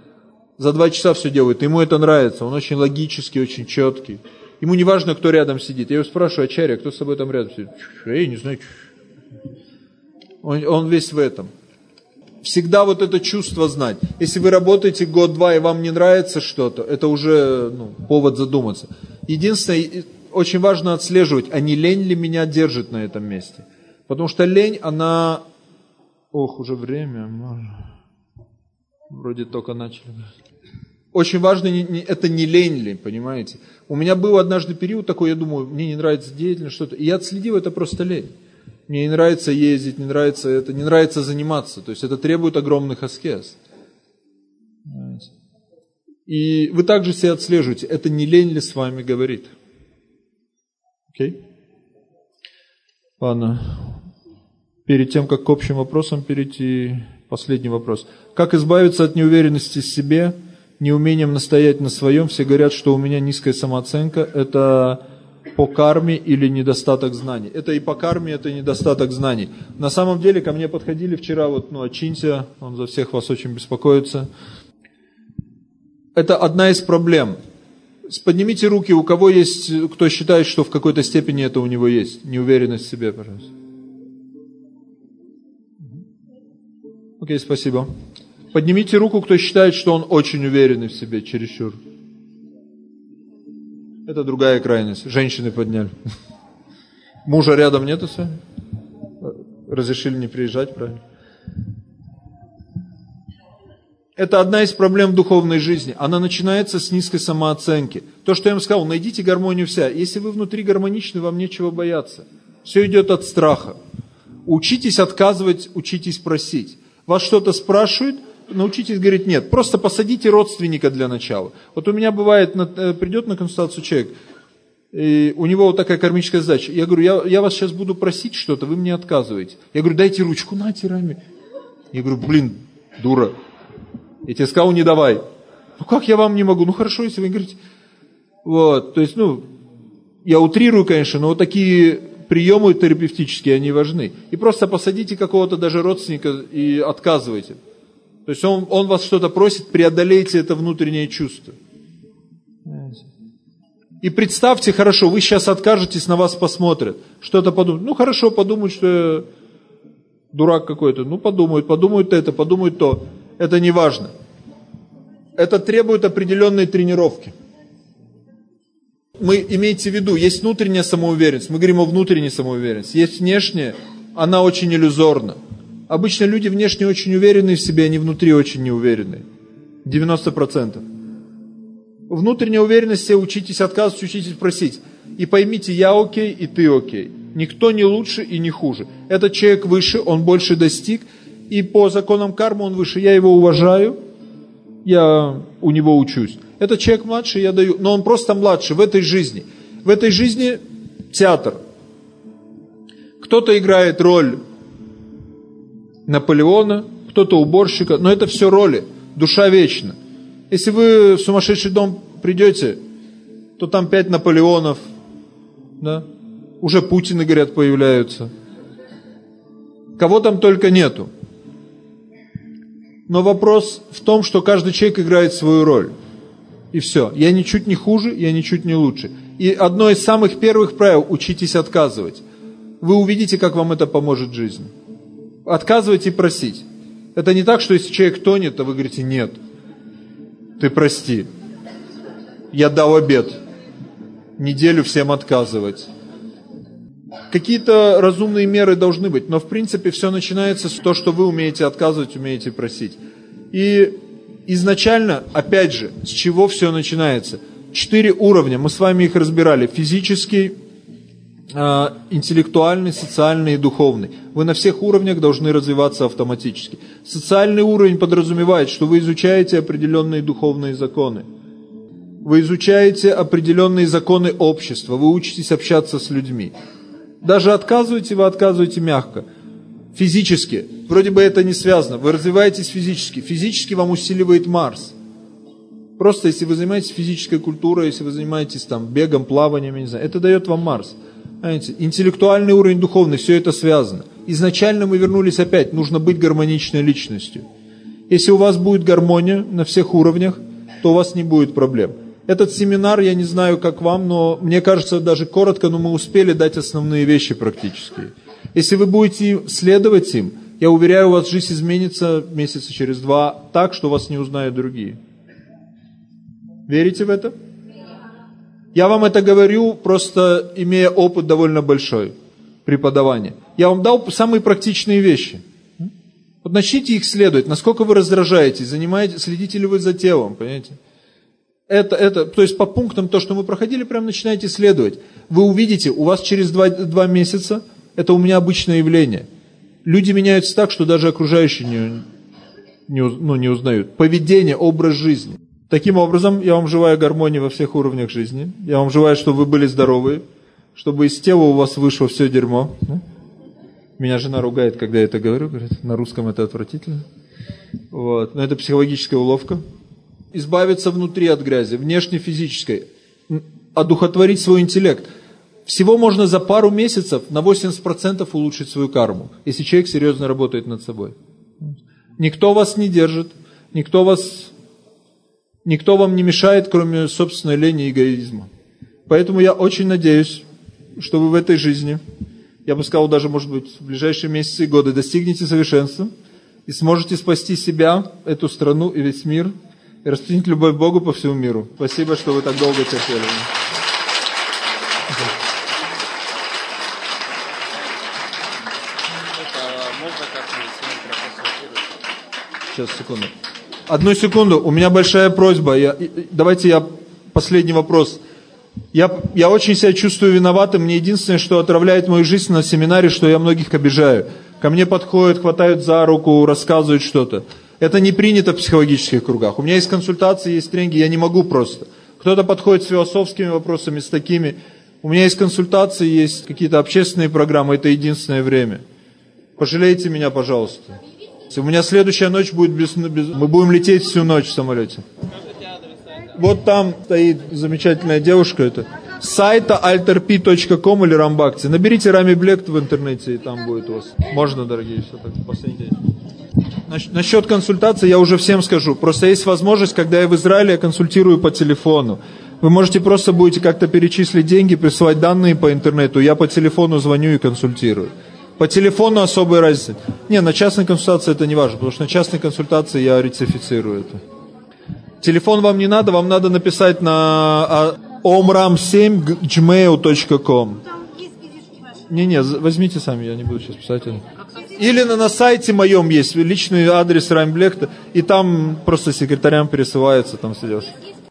за два часа все делает. Ему это нравится. Он очень логический, очень четкий. Ему не важно, кто рядом сидит. Я его спрашиваю, Ачарья, кто с тобой там рядом сидит? Я не знаю. Он, он весь в этом. Всегда вот это чувство знать. Если вы работаете год-два и вам не нравится что-то, это уже ну, повод задуматься. Единственное, очень важно отслеживать, а не лень ли меня держит на этом месте. Потому что лень, она... Ох, уже время. Вроде только начали. Очень важно, это не лень ли, понимаете. У меня был однажды период такой, я думаю, мне не нравится деятельность, что-то. И я отследил, это просто лень. Мне не нравится ездить, не нравится это, не нравится заниматься. То есть это требует огромных аскез. И вы также себя отслеживаете, это не лень ли с вами говорит. Окей? Okay? Ладно. Перед тем, как к общим вопросам перейти, последний вопрос. Как избавиться от неуверенности в себе, неумением настоять на своем? Все говорят, что у меня низкая самооценка. Это по карме или недостаток знаний. Это и по карме, это недостаток знаний. На самом деле ко мне подходили вчера, вот, ну, Очинься, он за всех вас очень беспокоится. Это одна из проблем. Поднимите руки, у кого есть, кто считает, что в какой-то степени это у него есть. Неуверенность в себе, пожалуйста. Окей, спасибо. Поднимите руку, кто считает, что он очень уверенный в себе, чересчур. Это другая крайность. Женщины подняли. Мужа рядом нету с вами? Разрешили не приезжать, правильно? Это одна из проблем духовной жизни. Она начинается с низкой самооценки. То, что я вам сказал, найдите гармонию вся. Если вы внутри гармоничны, вам нечего бояться. Все идет от страха. Учитесь отказывать, учитесь просить. Вас что-то спрашивают, научитесь говорить нет. Просто посадите родственника для начала. Вот у меня бывает, э, придет на консультацию человек, и у него вот такая кармическая задача. Я говорю, я, я вас сейчас буду просить что-то, вы мне отказываете. Я говорю, дайте ручку, нате, Рами. Я говорю, блин, дура, я тебе сказал, не давай. Ну как я вам не могу? Ну хорошо, если вы говорите. Вот, то есть, ну, я утрирую, конечно, но вот такие приемы терапевтические, они важны. И просто посадите какого-то даже родственника и отказывайте. То есть он, он вас что-то просит, преодолейте это внутреннее чувство. И представьте, хорошо, вы сейчас откажетесь, на вас посмотрят. Что-то подумают. Ну хорошо, подумают, что я дурак какой-то. Ну подумают, подумают это, подумают то это не важно. Это требует определенной тренировки. Мы имейте в виду, есть внутренняя самоуверенность, мы говорим о внутренней самоуверенности, есть внешняя, она очень иллюзорна. Обычно люди внешне очень уверенные в себе, они внутри очень неуверенные. 90%. Внутренняя уверенность, все учитесь отказывать, учитесь просить. И поймите, я окей, и ты окей. Никто не лучше и не хуже. Этот человек выше, он больше достиг, и по законам кармы он выше. Я его уважаю, я у него учусь. Этот человек младше, я даю, но он просто младше в этой жизни. В этой жизни театр. Кто-то играет роль Наполеона, кто-то уборщика, но это все роли. Душа вечна. Если вы в сумасшедший дом придете, то там пять Наполеонов, да? уже Путины, говорят, появляются. Кого там только нету. Но вопрос в том, что каждый человек играет свою роль. И все. Я ничуть не хуже, я ничуть не лучше. И одно из самых первых правил – учитесь отказывать. Вы увидите, как вам это поможет в жизни. Отказывать и просить. Это не так, что если человек тонет, то вы говорите «нет». Ты прости. Я дал обед. Неделю всем отказывать. Какие-то разумные меры должны быть, но в принципе все начинается с того, что вы умеете отказывать, умеете просить. И изначально, опять же, с чего все начинается? Четыре уровня, мы с вами их разбирали. Физический, а, интеллектуальный, социальный и духовный. Вы на всех уровнях должны развиваться автоматически. Социальный уровень подразумевает, что вы изучаете определенные духовные законы. Вы изучаете определенные законы общества, вы учитесь общаться с людьми. Даже отказываете, вы отказываете мягко. Физически. Вроде бы это не связано. Вы развиваетесь физически. Физически вам усиливает Марс. Просто если вы занимаетесь физической культурой, если вы занимаетесь там бегом, плаванием, не знаю, это дает вам Марс. Понимаете? Интеллектуальный уровень духовный, все это связано. Изначально мы вернулись опять, нужно быть гармоничной личностью. Если у вас будет гармония на всех уровнях, то у вас не будет проблем. Этот семинар, я не знаю, как вам, но мне кажется, даже коротко, но мы успели дать основные вещи практически. Если вы будете следовать им, я уверяю, у вас жизнь изменится месяца через два так, что вас не узнают другие. Верите в это? Я вам это говорю, просто имея опыт довольно большой преподавания. Я вам дал самые практичные вещи. Вот начните их следовать. Насколько вы раздражаетесь, занимаете, следите ли вы за телом, понимаете? Это, это, то есть по пунктам, то, что мы проходили, прям начинаете следовать. Вы увидите, у вас через два, два месяца, это у меня обычное явление. Люди меняются так, что даже окружающие не, не, ну, не узнают. Поведение, образ жизни. Таким образом, я вам желаю гармонии во всех уровнях жизни. Я вам желаю, чтобы вы были здоровы, чтобы из тела у вас вышло все дерьмо. Меня жена ругает, когда я это говорю, говорит, на русском это отвратительно. Вот. Но это психологическая уловка. Избавиться внутри от грязи, внешне физической. Одухотворить свой интеллект. Всего можно за пару месяцев на 80% улучшить свою карму, если человек серьезно работает над собой. Никто вас не держит, никто вас Никто вам не мешает, кроме собственной лени и эгоизма. Поэтому я очень надеюсь, что вы в этой жизни, я бы сказал, даже, может быть, в ближайшие месяцы и годы достигнете совершенства и сможете спасти себя, эту страну и весь мир, и распространить любовь Богу по всему миру. Спасибо, что вы так долго терпели. Сейчас, секунду. Одну секунду, у меня большая просьба. Я, давайте я последний вопрос. Я, я очень себя чувствую виноватым. Мне единственное, что отравляет мою жизнь на семинаре, что я многих обижаю. Ко мне подходят, хватают за руку, рассказывают что-то. Это не принято в психологических кругах. У меня есть консультации, есть тренинги, я не могу просто. Кто-то подходит с философскими вопросами, с такими. У меня есть консультации, есть какие-то общественные программы, это единственное время. Пожалейте меня, пожалуйста. У меня следующая ночь будет без, без... Мы будем лететь всю ночь в самолете. Вот там стоит замечательная девушка. Это сайта alterp.com или Рамбакти. Наберите Рами Блек в интернете, и там будет у вас. Можно, дорогие, все так, последний день. Насчет консультации я уже всем скажу. Просто есть возможность, когда я в Израиле, я консультирую по телефону. Вы можете просто будете как-то перечислить деньги, присылать данные по интернету. Я по телефону звоню и консультирую. По телефону особой разницы. Не, на частной консультации это не важно, потому что на частной консультации я рецифицирую это. Телефон вам не надо, вам надо написать на omram7 gmail.com. Не-не, возьмите сами, я не буду сейчас писать. Или на, на сайте моем есть личный адрес Раймблекта, и там просто секретарям пересылается, там сидят.